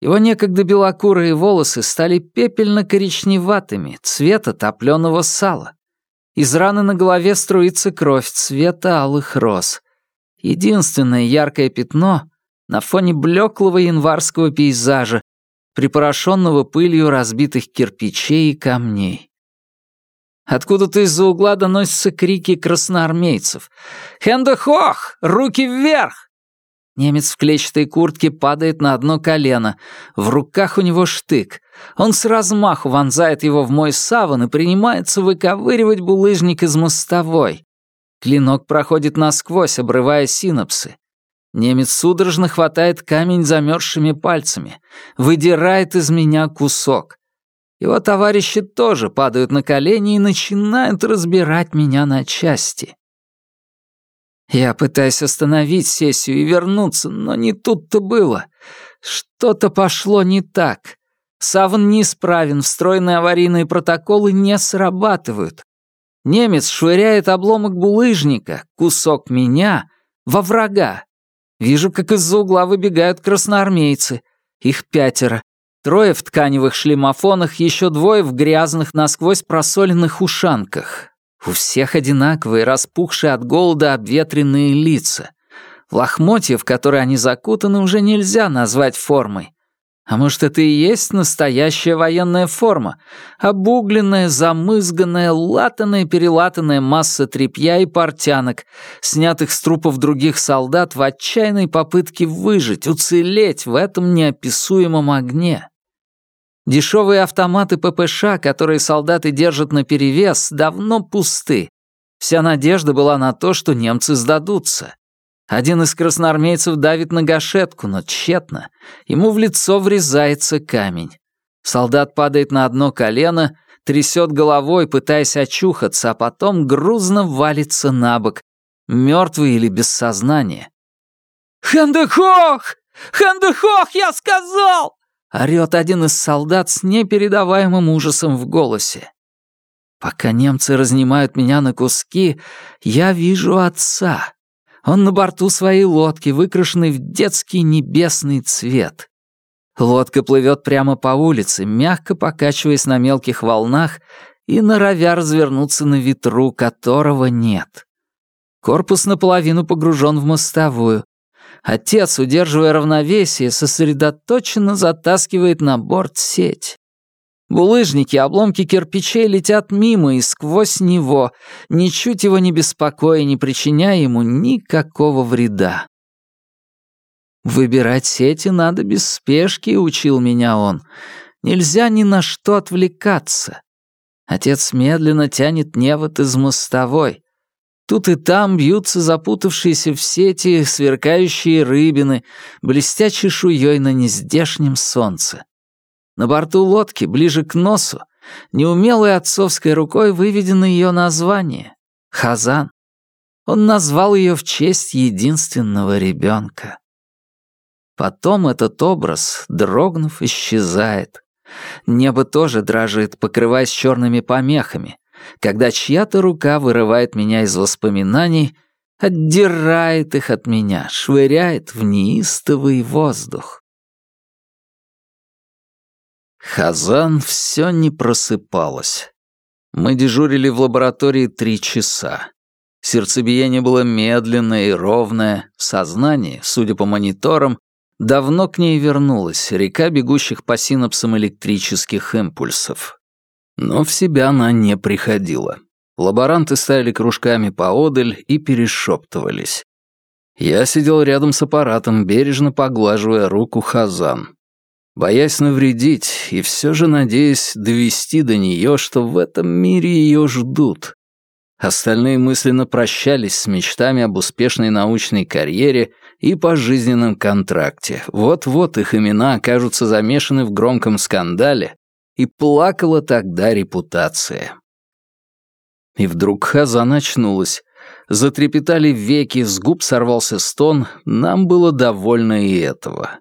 Его некогда белокурые волосы стали пепельно-коричневатыми, цвета топленого сала. Из раны на голове струится кровь цвета алых роз. Единственное яркое пятно на фоне блеклого январского пейзажа, припорошенного пылью разбитых кирпичей и камней. Откуда-то из-за угла доносятся крики красноармейцев. «Хендехох! Руки вверх!» Немец в клетчатой куртке падает на одно колено. В руках у него штык. Он с размаху вонзает его в мой саван и принимается выковыривать булыжник из мостовой. Клинок проходит насквозь, обрывая синапсы. Немец судорожно хватает камень замерзшими пальцами, выдирает из меня кусок. Его товарищи тоже падают на колени и начинают разбирать меня на части. Я пытаюсь остановить сессию и вернуться, но не тут-то было. Что-то пошло не так. Саван неисправен, встроенные аварийные протоколы не срабатывают. Немец швыряет обломок булыжника, кусок меня, во врага. Вижу, как из-за угла выбегают красноармейцы. Их пятеро. Трое в тканевых шлемофонах, еще двое в грязных, насквозь просоленных ушанках. У всех одинаковые, распухшие от голода обветренные лица. Лохмотья, в которые они закутаны, уже нельзя назвать формой. А может, это и есть настоящая военная форма? Обугленная, замызганная, латаная-перелатанная масса тряпья и портянок, снятых с трупов других солдат в отчаянной попытке выжить, уцелеть в этом неописуемом огне. Дешевые автоматы ППШ, которые солдаты держат наперевес, давно пусты. Вся надежда была на то, что немцы сдадутся. Один из красноармейцев давит на гашетку, но тщетно. Ему в лицо врезается камень. Солдат падает на одно колено, трясет головой, пытаясь очухаться, а потом грузно валится на бок, мертвый или без сознания. «Хэндехох! Хэндехох, я сказал!» орёт один из солдат с непередаваемым ужасом в голосе. Пока немцы разнимают меня на куски, я вижу отца. Он на борту своей лодки, выкрашенной в детский небесный цвет. Лодка плывет прямо по улице, мягко покачиваясь на мелких волнах и норовя развернуться на ветру, которого нет. Корпус наполовину погружен в мостовую. Отец, удерживая равновесие, сосредоточенно затаскивает на борт сеть. Булыжники, обломки кирпичей летят мимо и сквозь него, ничуть его не беспокоя, не причиняя ему никакого вреда. «Выбирать сети надо без спешки», — учил меня он. «Нельзя ни на что отвлекаться». Отец медленно тянет невод из мостовой. Тут и там бьются запутавшиеся в сети сверкающие рыбины, блестя чешуей на нездешнем солнце. На борту лодки, ближе к носу, неумелой отцовской рукой выведено ее название — Хазан. Он назвал ее в честь единственного ребенка. Потом этот образ, дрогнув, исчезает. Небо тоже дрожит, покрываясь черными помехами, когда чья-то рука вырывает меня из воспоминаний, отдирает их от меня, швыряет в неистовый воздух. Хазан все не просыпалась. Мы дежурили в лаборатории три часа. Сердцебиение было медленное и ровное, сознание, судя по мониторам, давно к ней вернулось, река бегущих по синапсам электрических импульсов. Но в себя она не приходила. Лаборанты стояли кружками поодаль и перешептывались. Я сидел рядом с аппаратом, бережно поглаживая руку Хазан. Боясь навредить и все же надеясь довести до нее, что в этом мире ее ждут. Остальные мысленно прощались с мечтами об успешной научной карьере и пожизненном контракте. Вот-вот их имена окажутся замешаны в громком скандале, и плакала тогда репутация. И вдруг Хазан очнулась. Затрепетали веки, с губ сорвался стон, нам было довольно и этого.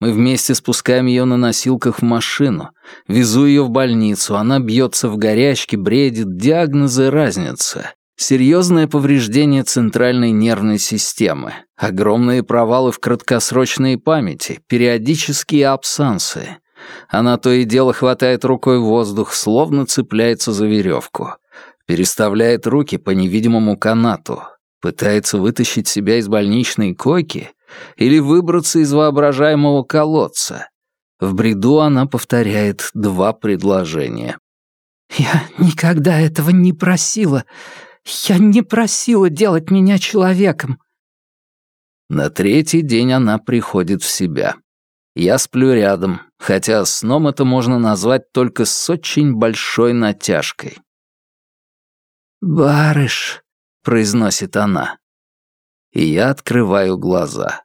Мы вместе спускаем ее на носилках в машину. Везу ее в больницу, она бьется в горячке, бредит, диагнозы разница. Серьезное повреждение центральной нервной системы, огромные провалы в краткосрочной памяти, периодические абсансы. Она то и дело хватает рукой воздух, словно цепляется за веревку. Переставляет руки по невидимому канату. Пытается вытащить себя из больничной койки или выбраться из воображаемого колодца. В бреду она повторяет два предложения. «Я никогда этого не просила. Я не просила делать меня человеком». На третий день она приходит в себя. Я сплю рядом, хотя сном это можно назвать только с очень большой натяжкой. «Барыш», — произносит она и я открываю глаза.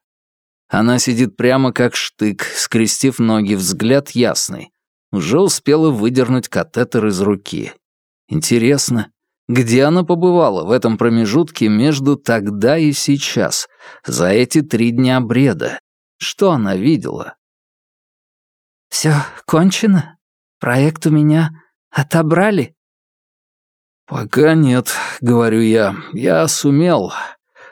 Она сидит прямо как штык, скрестив ноги, взгляд ясный. Уже успела выдернуть катетер из руки. Интересно, где она побывала в этом промежутке между тогда и сейчас, за эти три дня бреда? Что она видела? «Все кончено? Проект у меня отобрали?» «Пока нет», — говорю я. «Я сумел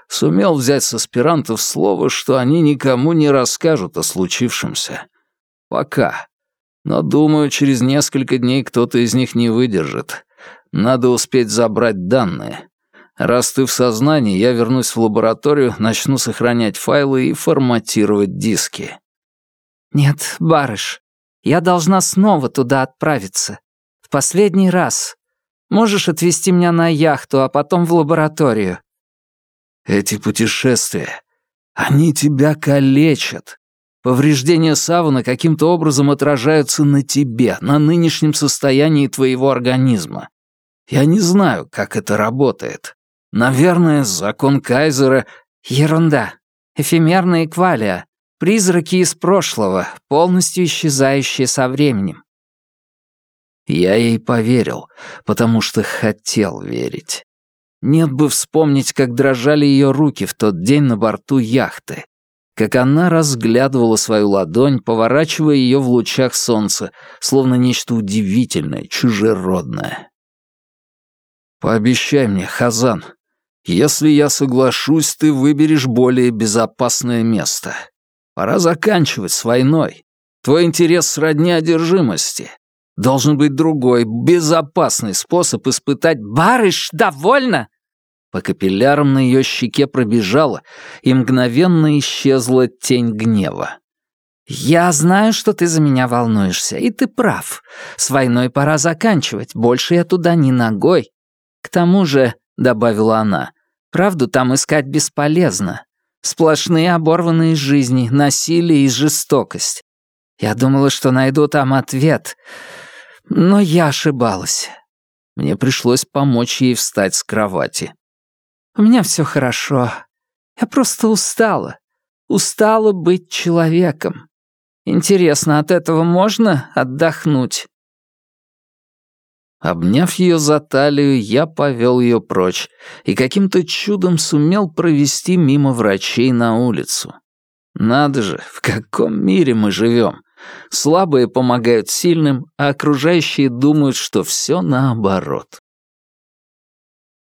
сумел взять с аспирантов слово, что они никому не расскажут о случившемся. Пока. Но, думаю, через несколько дней кто-то из них не выдержит. Надо успеть забрать данные. Раз ты в сознании, я вернусь в лабораторию, начну сохранять файлы и форматировать диски. Нет, барыш, я должна снова туда отправиться. В последний раз. Можешь отвезти меня на яхту, а потом в лабораторию. Эти путешествия, они тебя калечат. Повреждения савана каким-то образом отражаются на тебе, на нынешнем состоянии твоего организма. Я не знаю, как это работает. Наверное, закон Кайзера... Ерунда. Эфемерная квалия. Призраки из прошлого, полностью исчезающие со временем. Я ей поверил, потому что хотел верить. Нет бы вспомнить, как дрожали ее руки в тот день на борту яхты, как она разглядывала свою ладонь, поворачивая ее в лучах солнца, словно нечто удивительное, чужеродное. «Пообещай мне, Хазан, если я соглашусь, ты выберешь более безопасное место. Пора заканчивать с войной. Твой интерес сродни одержимости. Должен быть другой, безопасный способ испытать... «Барыш, довольно!» По капиллярам на ее щеке пробежала, и мгновенно исчезла тень гнева. «Я знаю, что ты за меня волнуешься, и ты прав. С войной пора заканчивать, больше я туда ни ногой. К тому же, — добавила она, — правду там искать бесполезно. Сплошные оборванные жизни, насилие и жестокость. Я думала, что найду там ответ, но я ошибалась. Мне пришлось помочь ей встать с кровати. «У меня все хорошо. Я просто устала. Устала быть человеком. Интересно, от этого можно отдохнуть?» Обняв ее за талию, я повел ее прочь и каким-то чудом сумел провести мимо врачей на улицу. Надо же, в каком мире мы живем. Слабые помогают сильным, а окружающие думают, что все наоборот.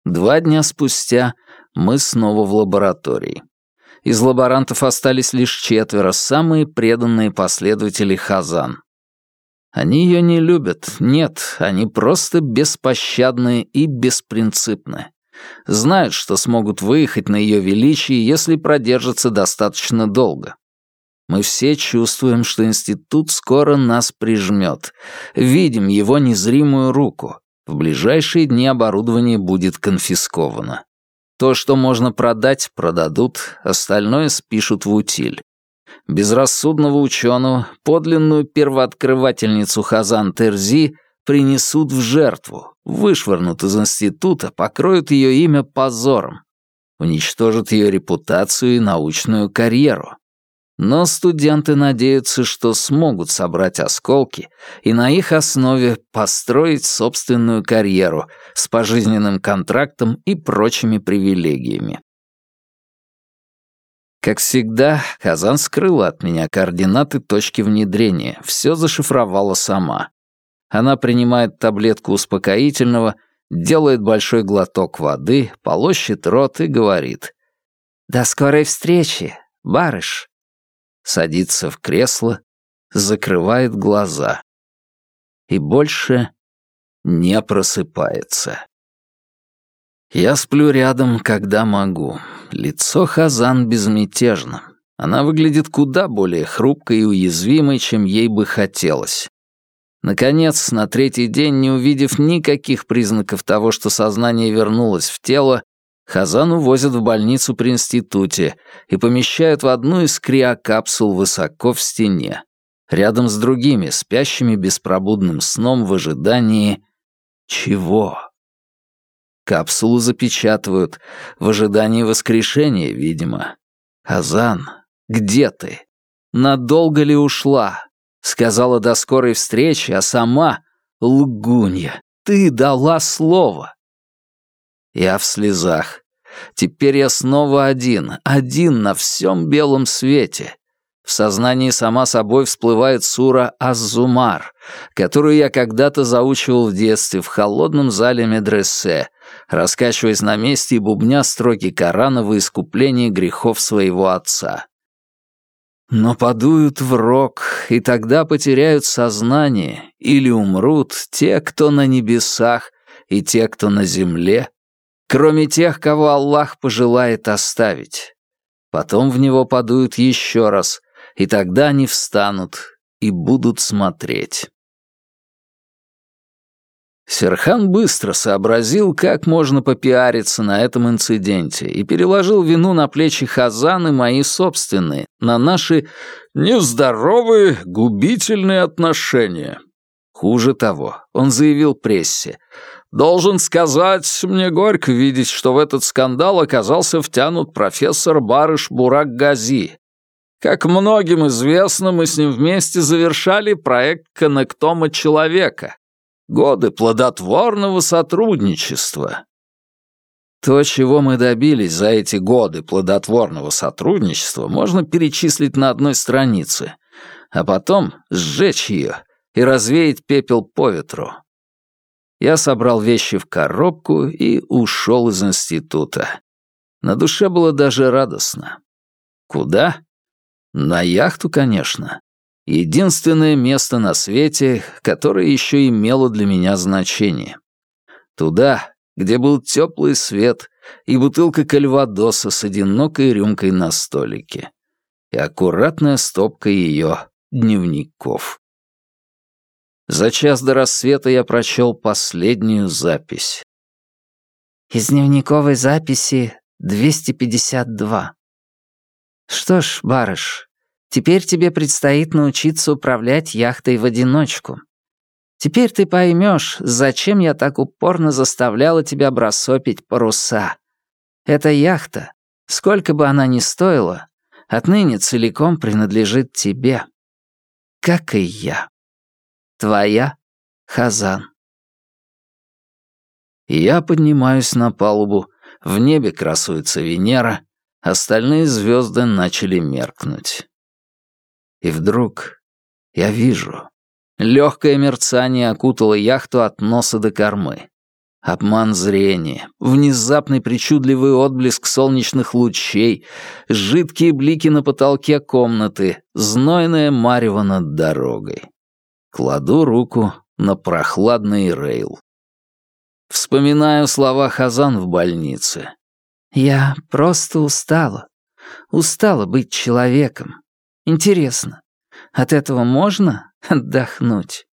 Два дня спустя мы снова в лаборатории. Из лаборантов остались лишь четверо, самые преданные последователи Хазан. Они ее не любят, нет, они просто беспощадные и беспринципны. Знают, что смогут выехать на ее величие, если продержатся достаточно долго. Мы все чувствуем, что институт скоро нас прижмет. Видим его незримую руку. В ближайшие дни оборудование будет конфисковано. То, что можно продать, продадут, остальное спишут в утиль. Безрассудного ученого, подлинную первооткрывательницу Хазан Терзи принесут в жертву, вышвырнут из института, покроют ее имя позором, уничтожат ее репутацию и научную карьеру. Но студенты надеются, что смогут собрать осколки и на их основе построить собственную карьеру с пожизненным контрактом и прочими привилегиями. Как всегда, Казан скрыла от меня координаты точки внедрения, все зашифровала сама. Она принимает таблетку успокоительного, делает большой глоток воды, полощет рот и говорит «До скорой встречи, барыш» садится в кресло, закрывает глаза и больше не просыпается. Я сплю рядом, когда могу. Лицо Хазан безмятежно. Она выглядит куда более хрупкой и уязвимой, чем ей бы хотелось. Наконец, на третий день, не увидев никаких признаков того, что сознание вернулось в тело, Хазан увозят в больницу при институте и помещают в одну из криокапсул высоко в стене, рядом с другими, спящими беспробудным сном в ожидании... чего? Капсулу запечатывают, в ожидании воскрешения, видимо. Хазан, где ты? Надолго ли ушла? Сказала до скорой встречи, а сама... Лгунья, ты дала слово. Я в слезах. Теперь я снова один, один на всем белом свете. В сознании сама собой всплывает сура Аззумар, которую я когда-то заучивал в детстве в холодном зале медресе, раскачиваясь на месте и бубня строки Корана во искупление грехов своего отца. Но подуют в рог, и тогда потеряют сознание или умрут те, кто на небесах, и те, кто на земле, кроме тех, кого Аллах пожелает оставить. Потом в него подуют еще раз, и тогда они встанут и будут смотреть. Серхан быстро сообразил, как можно попиариться на этом инциденте, и переложил вину на плечи Хазан и мои собственные, на наши нездоровые, губительные отношения. Хуже того, он заявил прессе, Должен сказать, мне горько видеть, что в этот скандал оказался втянут профессор Барыш Бурак Гази. Как многим известно, мы с ним вместе завершали проект коннектома человека. Годы плодотворного сотрудничества. То, чего мы добились за эти годы плодотворного сотрудничества, можно перечислить на одной странице, а потом сжечь ее и развеять пепел по ветру. Я собрал вещи в коробку и ушел из института. На душе было даже радостно. Куда? На яхту, конечно. Единственное место на свете, которое еще имело для меня значение. Туда, где был теплый свет и бутылка кальвадоса с одинокой рюмкой на столике. И аккуратная стопка ее дневников. За час до рассвета я прочел последнюю запись. Из дневниковой записи 252. Что ж, барыш, теперь тебе предстоит научиться управлять яхтой в одиночку. Теперь ты поймешь, зачем я так упорно заставляла тебя бросопить паруса. Эта яхта, сколько бы она ни стоила, отныне целиком принадлежит тебе. Как и я. Твоя Хазан. Я поднимаюсь на палубу, в небе красуется Венера, остальные звезды начали меркнуть. И вдруг я вижу, легкое мерцание окутало яхту от носа до кормы. Обман зрения, внезапный причудливый отблеск солнечных лучей, жидкие блики на потолке комнаты, знойное марево над дорогой. Кладу руку на прохладный рейл. Вспоминаю слова Хазан в больнице. «Я просто устала. Устала быть человеком. Интересно, от этого можно отдохнуть?»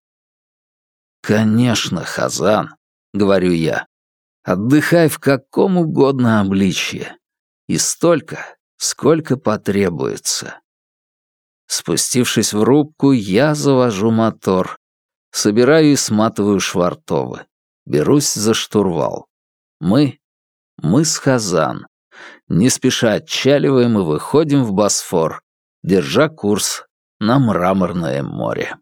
«Конечно, Хазан», — говорю я. «Отдыхай в каком угодно обличье. И столько, сколько потребуется». Спустившись в рубку, я завожу мотор. Собираю и сматываю швартовы. Берусь за штурвал. Мы, мы с Хазан. Не спеша отчаливаем и выходим в Босфор, держа курс на Мраморное море.